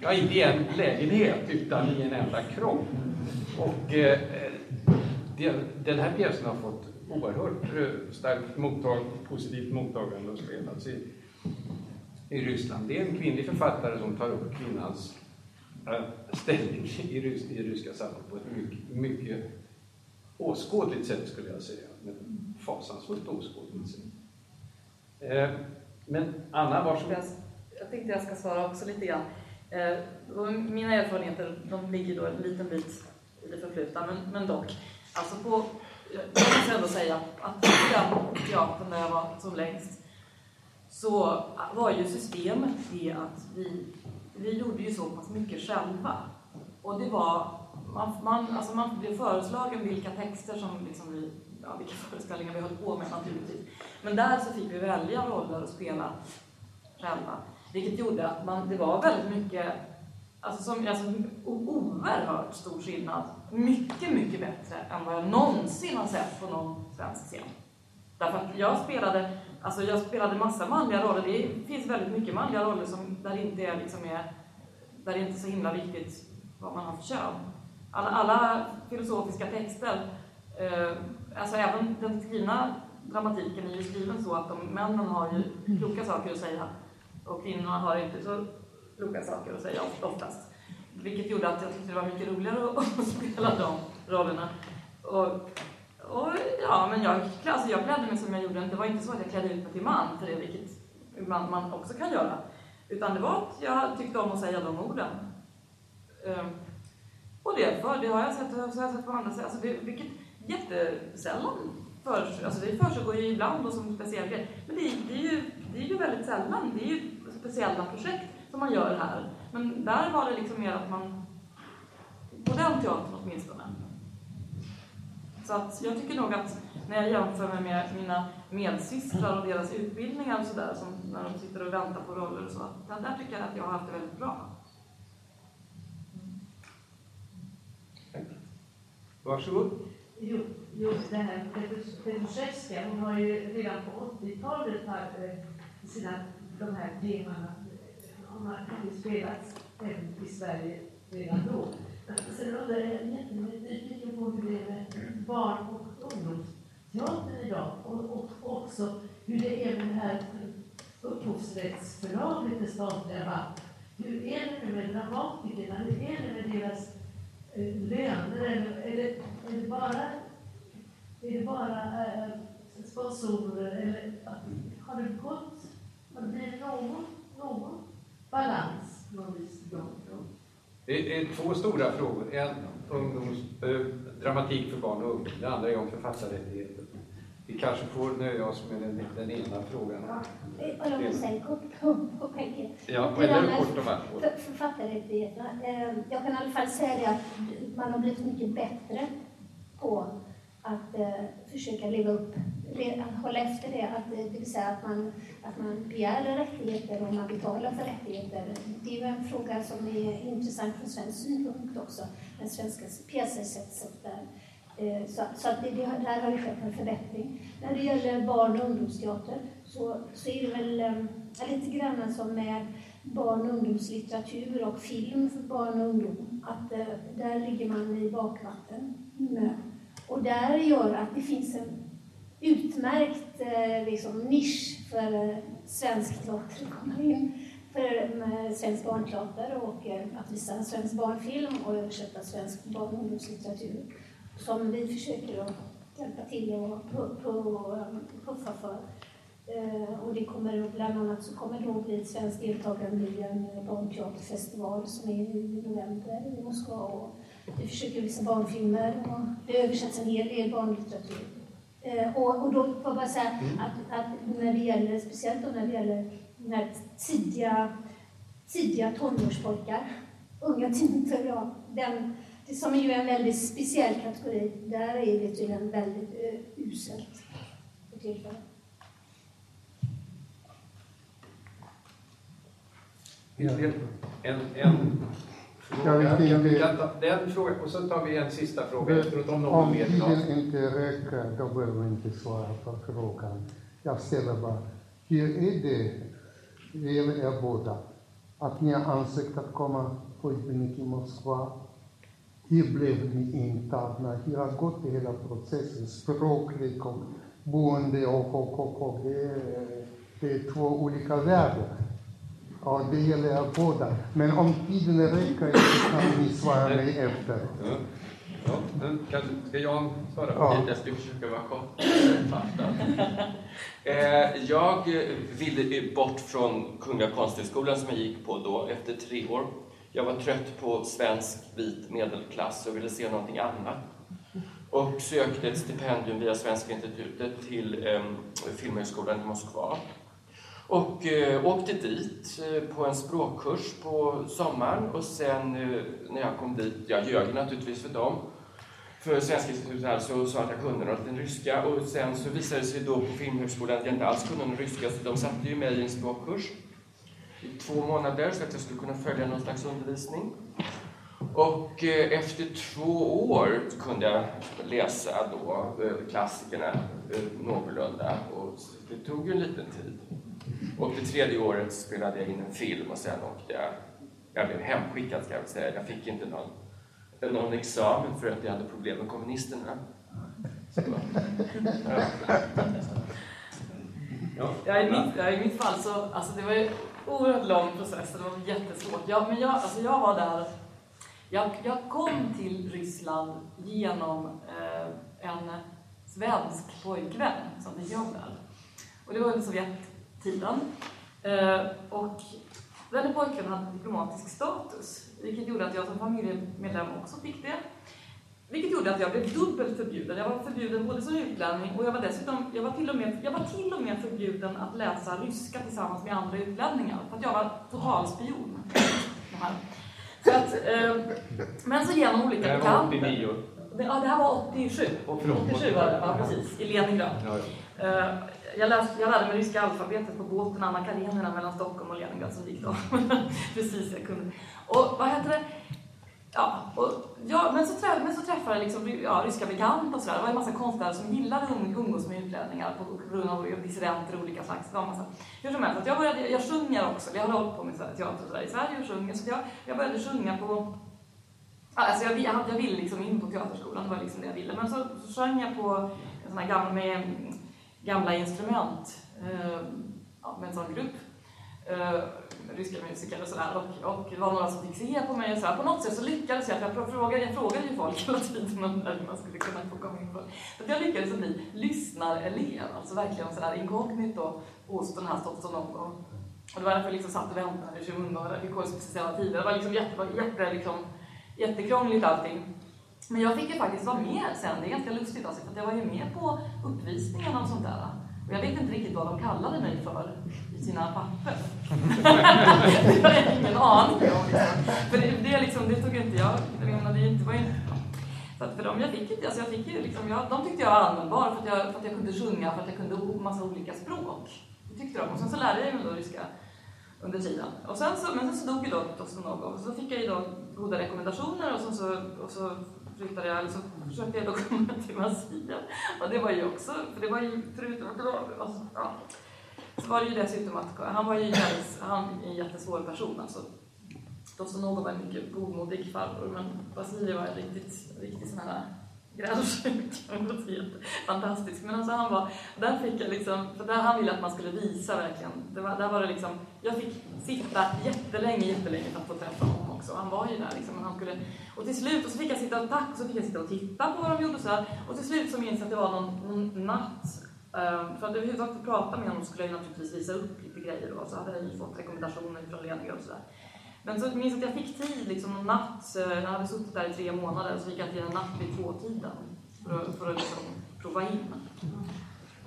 ja inte i en lägenhet, utan i en enda kropp. Och eh, den här pjäsen har fått oerhört eh, starkt mottag, positivt mottagande och spelats i, i Ryssland. Det är en kvinnlig författare som tar upp kvinnans eh, ställning i, rys, i ryska samhället på ett mycket, mycket åskådligt sätt skulle jag säga. Men fasansfullt åskådligt sätt. Eh, men Anna, varsågod. Jag tänkte jag ska svara också lite grann. Eh, mina erfarenheter de ligger då en liten bit i det förflutna, men, men dock. Alltså på, eh, jag måste ändå säga att på teatern där jag var som längst så var ju systemet det att vi, vi gjorde ju så pass mycket själva. Och det var, man, man, alltså man blev föreslagen vilka texter som liksom vi, ja, vilka föreställningar vi höll på med naturligtvis. Men där så fick vi välja roller och spela själva. Vilket gjorde att man, det var väldigt mycket, alltså, som, alltså oerhört stor skillnad. Mycket, mycket bättre än vad jag någonsin har sett på någon svensk scen. Därför att jag spelade, alltså jag spelade massa manliga roller. Det finns väldigt mycket manliga roller som, där, det inte är, liksom är, där det inte är så himla viktigt vad man har för kön. Alla, alla filosofiska texter, eh, alltså även den skrivna dramatiken är ju skriven så att de, männen har ju kloka saker att säga och kvinnorna har inte så kloka saker att säga oftast. Vilket gjorde att jag tyckte det var mycket roligare att spela de rollerna. Och, och ja, men jag, alltså jag klädde mig som jag gjorde. Det var inte så att jag klädde ut mig till man för det, vilket man, man också kan göra. Utan det var att jag tyckte om att säga de orden. Um, och det, för, det har jag sett, så har jag sett på andra sätt, alltså det, vilket jättesällan för, alltså det försiggår ju ibland och som speciell grej. Men det, det, är ju, det är ju väldigt sällan. Det är ju speciella projekt som man gör här. Men där var det liksom mer att man, på den teatern åtminstone. Så att jag tycker nog att när jag jämför mig med mina medsystrar och deras utbildningar och sådär, som när de sitter och väntar på roller och så, där tycker jag att jag har haft det väldigt bra. Varsågod. Jo, just det här Petruszewska, hon har ju redan på 80-talet eh, sina, de här temana, hade spelats även i Sverige redan då. Sen undrar jag jättemycket på hur det är med barn och ungdomsteatern idag och, och också hur det är med det här upphovsrättsförlaget, det statliga VAP. Hur är det nu med dramatikerna? Hur är det med deras eh, löner? Eller är det, är det bara är det bara eh, sponsorer eller har det gått, har det blivit någon, någon balans någon vis Det är två stora frågor. En ungdoms, äh, dramatik för barn och ungdom. Det andra är om författarrättigheter. Vi kanske får nöja oss med den, den ena frågan. Ja, och låt säga kort på skägget. Ja, eller kort om för, Författarrättigheterna. Eh, jag kan i alla fall säga det att man har blivit mycket bättre på att eh, försöka leva upp, att hålla efter det, att, eh, det vill säga att man, att man begär rättigheter och man betalar för rättigheter. Det är ju en fråga som är intressant från svensk synpunkt också, den svenska pjäsersättet. Eh, så, så att det, det, där har det skett en förbättring. När det gäller barn och ungdomsteater så, så är det väl äh, lite grann som med barn och ungdomslitteratur och film för barn och ungdom, att eh, där ligger man i bakvatten. Mm och där gör att det finns en utmärkt eh, liksom, nisch för eh, svensk teater att komma in. För eh, svensk barnteater och eh, att visa svensk barnfilm och översätta svensk barn och ungdomslitteratur. Som vi försöker att hjälpa till och eh, puffa för. Eh, och det kommer bland annat så kommer då bli ett svenskt deltagande i en barnteaterfestival som är i november i Moskva. Och vi försöker visa barnfilmer och det översätts en hel del barnlitteratur. Eh, och, och då får jag bara säga att, att när det gäller, speciellt då när det gäller den här tidiga, tidiga tonårspojkar, unga tinter, ja, den, det som är ju en väldigt speciell kategori, där är det tydligen väldigt uh, uselt för tillfället. En, en fråga. Jag, jag tar den frågan och så tar vi en sista fråga efteråt om någon Om vill ha. tiden inte räcker, då behöver vi inte svara på frågan. Jag ställer bara, hur är det, det gäller er båda, att ni har ansökt att komma på utbildning i Moskva? Hur blev ni intagna? Hur har gått i hela processen? Språkligt och boende och, och, och, och det, är, det är två olika världar. Ja, det gäller er båda. Men om tiden räcker inte kan ni svara mig efter. Ja. Ja, men ska Jan svara? Ja. Jag ska försöka vara kortfattad. Eh, jag ville bort från Kungliga Konsthögskolan som jag gick på då efter tre år. Jag var trött på svensk vit medelklass och ville se någonting annat. Och sökte ett stipendium via Svenska institutet till eh, Filmhögskolan i Moskva. Och eh, åkte dit eh, på en språkkurs på sommaren. Och sen eh, när jag kom dit, jag ljög naturligtvis för dem, för Svenska institutet alltså, här så sa att jag kunde något lite ryska. Och sen så visade det sig då på Filmhögskolan att jag inte alls kunde någon ryska. Så de satte ju mig i en språkkurs i två månader så att jag skulle kunna följa någon slags undervisning. Och eh, efter två år kunde jag läsa då eh, klassikerna eh, någorlunda. Och det tog ju en liten tid. Och det tredje året spelade jag in en film och sen åkte jag, jag blev hemskickad ska jag väl säga. Jag fick inte någon, någon examen för att jag hade problem med kommunisterna. Så, ja. Ja. I, mitt, ja, I mitt fall så, alltså det var ju en oerhört lång process, det var jättesvårt. Ja, men jag, alltså jag var där, jag, jag kom till Ryssland genom eh, en svensk pojkvän som fick jobb där. Och det var under Sovjet, Eh, och den pojkvännen hade diplomatisk status, vilket gjorde att jag som familjemedlem också fick det. Vilket gjorde att jag blev dubbelt förbjuden. Jag var förbjuden både som utlänning och jag var dessutom, jag var till och med, jag var till och med förbjuden att läsa ryska tillsammans med andra utlänningar. För att jag var totalspion. Så att, eh, men så genom olika Det här var bekanta. 89. Det, ja, det här var 87. Och förlåt, 87 var det, ja, precis. I Leningrad. Ja, ja. Eh, jag, läste, jag lärde mig ryska alfabetet på båten Anna Karenina mellan Stockholm och Leningrad som gick då. precis, jag kunde. Och vad heter det? Ja, och, ja men, så träff, men så träffade jag liksom, ja, ryska bekanta och sådär. Det var en massa konstnärer som gillade att umgås med utlänningar på grund av dissidenter och olika slags. Det var massa. Hur som helst, att jag, började, jag sjunger också. Jag har hållit på med teater och sådär i Sverige och sjunger. Så jag, jag började sjunga på Alltså jag, jag, jag ville liksom in på teaterskolan, det var liksom det jag ville. Men så, så sjöng jag på en sån här gammal... med gamla instrument, eh, ja, med en sån grupp. Eh, ryska musiker och sådär. Och, och det var några som fick se på mig och sådär. På något sätt så lyckades jag, för jag frågade, jag frågade ju folk hela tiden om när man skulle kunna få komma in på Så jag lyckades bli lyssnarelev, alltså verkligen sådär inkognito hos den här Stotzonov. Och, och det var därför jag liksom satt och väntade i skymundan vid speciella tider. Det var liksom jätte, jätte, liksom, jättekrångligt allting. Men jag fick ju faktiskt vara med sen, det är ganska lustigt alltså, för att jag var ju med på uppvisningen och sånt där. Och jag vet inte riktigt vad de kallade mig för i sina papper. det har jag ingen aning om. Liksom. För det, det, liksom, det tog inte jag, jag menar, det inte, var ju så att för dem, jag fick, inte, alltså jag fick ju liksom, jag, de tyckte jag var användbar för att jag, för att jag kunde sjunga, för att jag kunde massa olika språk. Det tyckte de. Och sen så lärde jag mig då ryska under tiden. Och sen så, men sen så dog ju då Dostojevskij och så fick jag ju då goda rekommendationer och, sen så, och så flyttade jag, eller så försökte jag då komma till Masia. Och det var ju också, för det var ju förutom att det var, alltså, ja, så var det ju dessutom att han var ju väldigt, han är en jättesvår person alltså. Dostojevskij var en mycket godmodig farbror men Vasilij var en riktigt, riktigt sån här grälsjuk. Han var fantastisk. Men alltså han var, där fick jag liksom, för där han ville att man skulle visa verkligen. Det var, där var det liksom, jag fick sitta jättelänge, jättelänge för att få träffa honom också. Han var ju där liksom. Och, han skulle, och till slut, och så fick jag sitta och tack, så fick jag sitta och titta på vad de gjorde och så här. Och till slut så minns jag att det var någon, någon natt ehm, För att överhuvudtaget få prata med honom skulle jag ju naturligtvis visa upp lite grejer då, så hade jag ju fått rekommendationer från Leniga och sådär. Men så minns jag att jag fick tid liksom någon natt, eh, jag hade suttit där i tre månader, så fick jag till en natt vid tvåtiden för att, för att liksom prova in. Mm.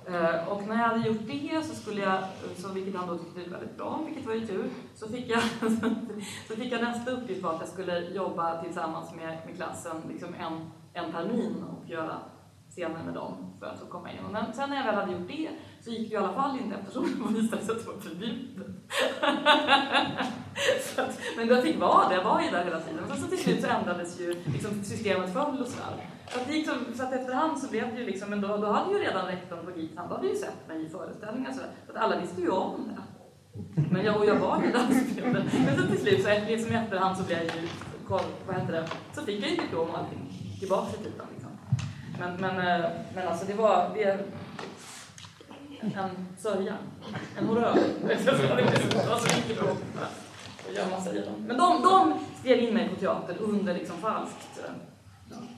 Eh, och när jag hade gjort det, så skulle jag, eh, så vilket han då tyckte var väldigt bra, vilket var ju tur, så fick jag, så fick jag nästa uppgift var att jag skulle jobba tillsammans med, med klassen liksom en, en termin och göra scener med dem för att få komma in. Men sen när jag väl hade gjort det så gick det i alla fall inte eftersom det visade sig att det var förbjudet. så att, men jag fick vara det, jag var ju där hela tiden. Sen så till slut så ändrades ju liksom, systemet för och. Så att, liksom, så att efterhand så blev det ju liksom, men då, då hade ju redan rektorn på GIT, han hade ju sett mig i föreställningar och sådär. Så att alla visste ju om det. Men jag, och jag var ju dansspelare. Men så till slut, så liksom i efterhand så blev jag ju, vad heter det, så fick jag ju diplom och allting tillbaka i tiden Liksom. Men, men, eh, men alltså det var, det, en sörja, en horrör. Men de, de skrev in mig på teater under liksom falskt eh,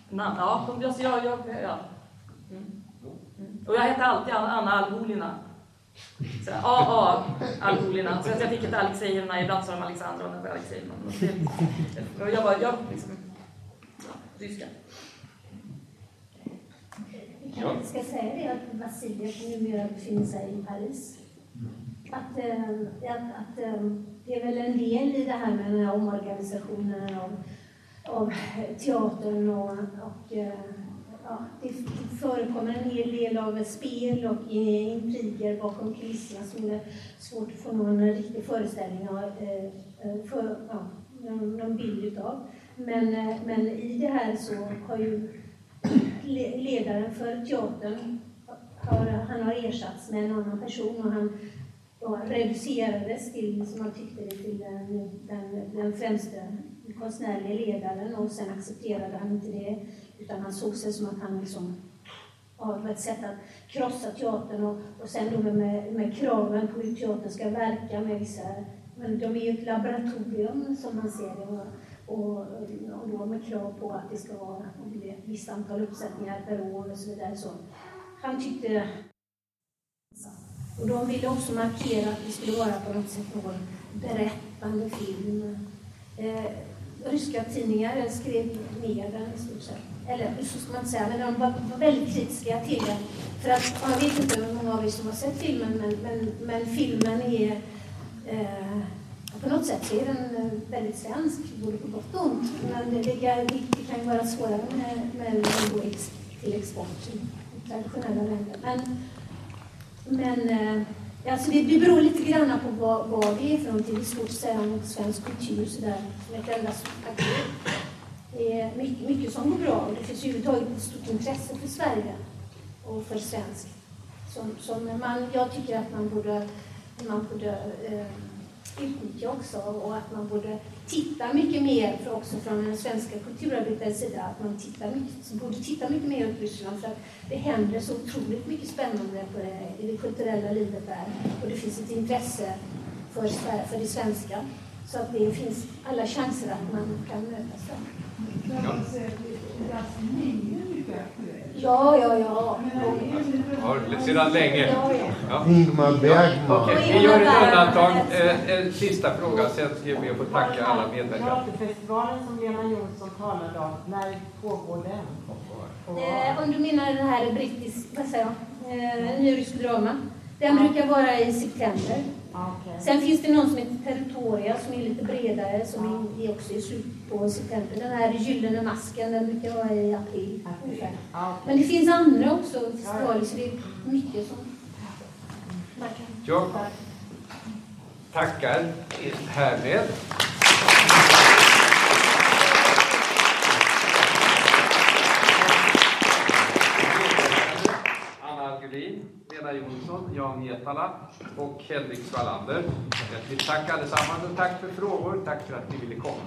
namn. Ja, alltså jag, jag, ja. Mm. Mm. Och jag hette alltid Anna Algolina. AA Algolina. Så jag fick ett Alexejerna, ibland sa de Alexandra och ibland var Alexejerna. Och jag var, jag liksom, ja, ryska. Jag ska säga det att Vasiljev numera befinner sig i Paris. Att, äh, att, att äh, det är väl en del i det här med den här omorganisationen av, av teatern och, och eh, ja, det förekommer en hel del av spel och intriger bakom kulisserna som det är svårt att få någon riktig föreställning av, eh, eh, för, ja, någon bild utav. Men, men i det här så har ju ledaren för teatern har, han har ersatts med en annan person och han då reducerades till, som man tyckte det, till den, den, den främsta konstnärliga ledaren och sen accepterade han inte det utan han såg sig som att han liksom ja, det var ett sätt att krossa teatern och, och sen då med, med kraven på hur teatern ska verka med vissa men de är ju ett laboratorium som man ser det. Och, och, och då med krav på att det ska vara ett visst antal uppsättningar per år och så vidare. Så han tyckte... Och de ville också markera att det skulle vara på något sätt någon berättande film. Eh, ryska tidningar skrev ner den i stort sett. Eller så ska man inte säga, men de var, var väldigt kritiska till den. För att, jag vet inte hur många av er som har sett filmen, men, men, men filmen är eh, på något sätt så är den eh, väldigt svensk, både på gott och ont. Men det, det, det kan ju vara svårare med, med att gå till export i traditionella länder. Men, men eh, alltså det, det beror lite grann på vad, vad det är för någonting. Det är svårt att säga om svensk kultur sådär, som ett enda paket. Det är mycket, mycket som går bra och det finns överhuvudtaget ett stort intresse för Sverige och för svensk. Som, som man, jag tycker att man borde, man borde eh, utnyttja också och att man borde titta mycket mer, för också från den svenska kulturarbetares sida, att man tittar mycket, borde titta mycket mer åt Ryssland för att det händer så otroligt mycket spännande på det, i det kulturella livet där och det finns ett intresse för, för det svenska. Så att det finns alla chanser att man kan mötas där. Ja, ja, ja. Ja, sedan länge. Ja. Ingmar Bergman. Okej, vi gör ett undantag. Eh, En sista fråga, sen ska vi få tacka alla medverkare. Teaterfestivalen som Lena Jonsson talade om, när pågår den? Eh, om du menar den här brittisk, vad säger jag, eh, Nyrysk drama. Den brukar vara i september. Okay. Sen finns det någon som heter Territoria som är lite bredare som är också i slutet på september. Den här Gyllene masken, den brukar vara i april ungefär. Okay. Men det finns andra också festivaler så det är mycket som man kan... Jag tackar härmed. Anna Algelin, Ejnar Jonsson, Jan Hietala och Henrik Svalander. Hjärtligt tack allesammans och tack för frågor. Tack för att ni ville komma.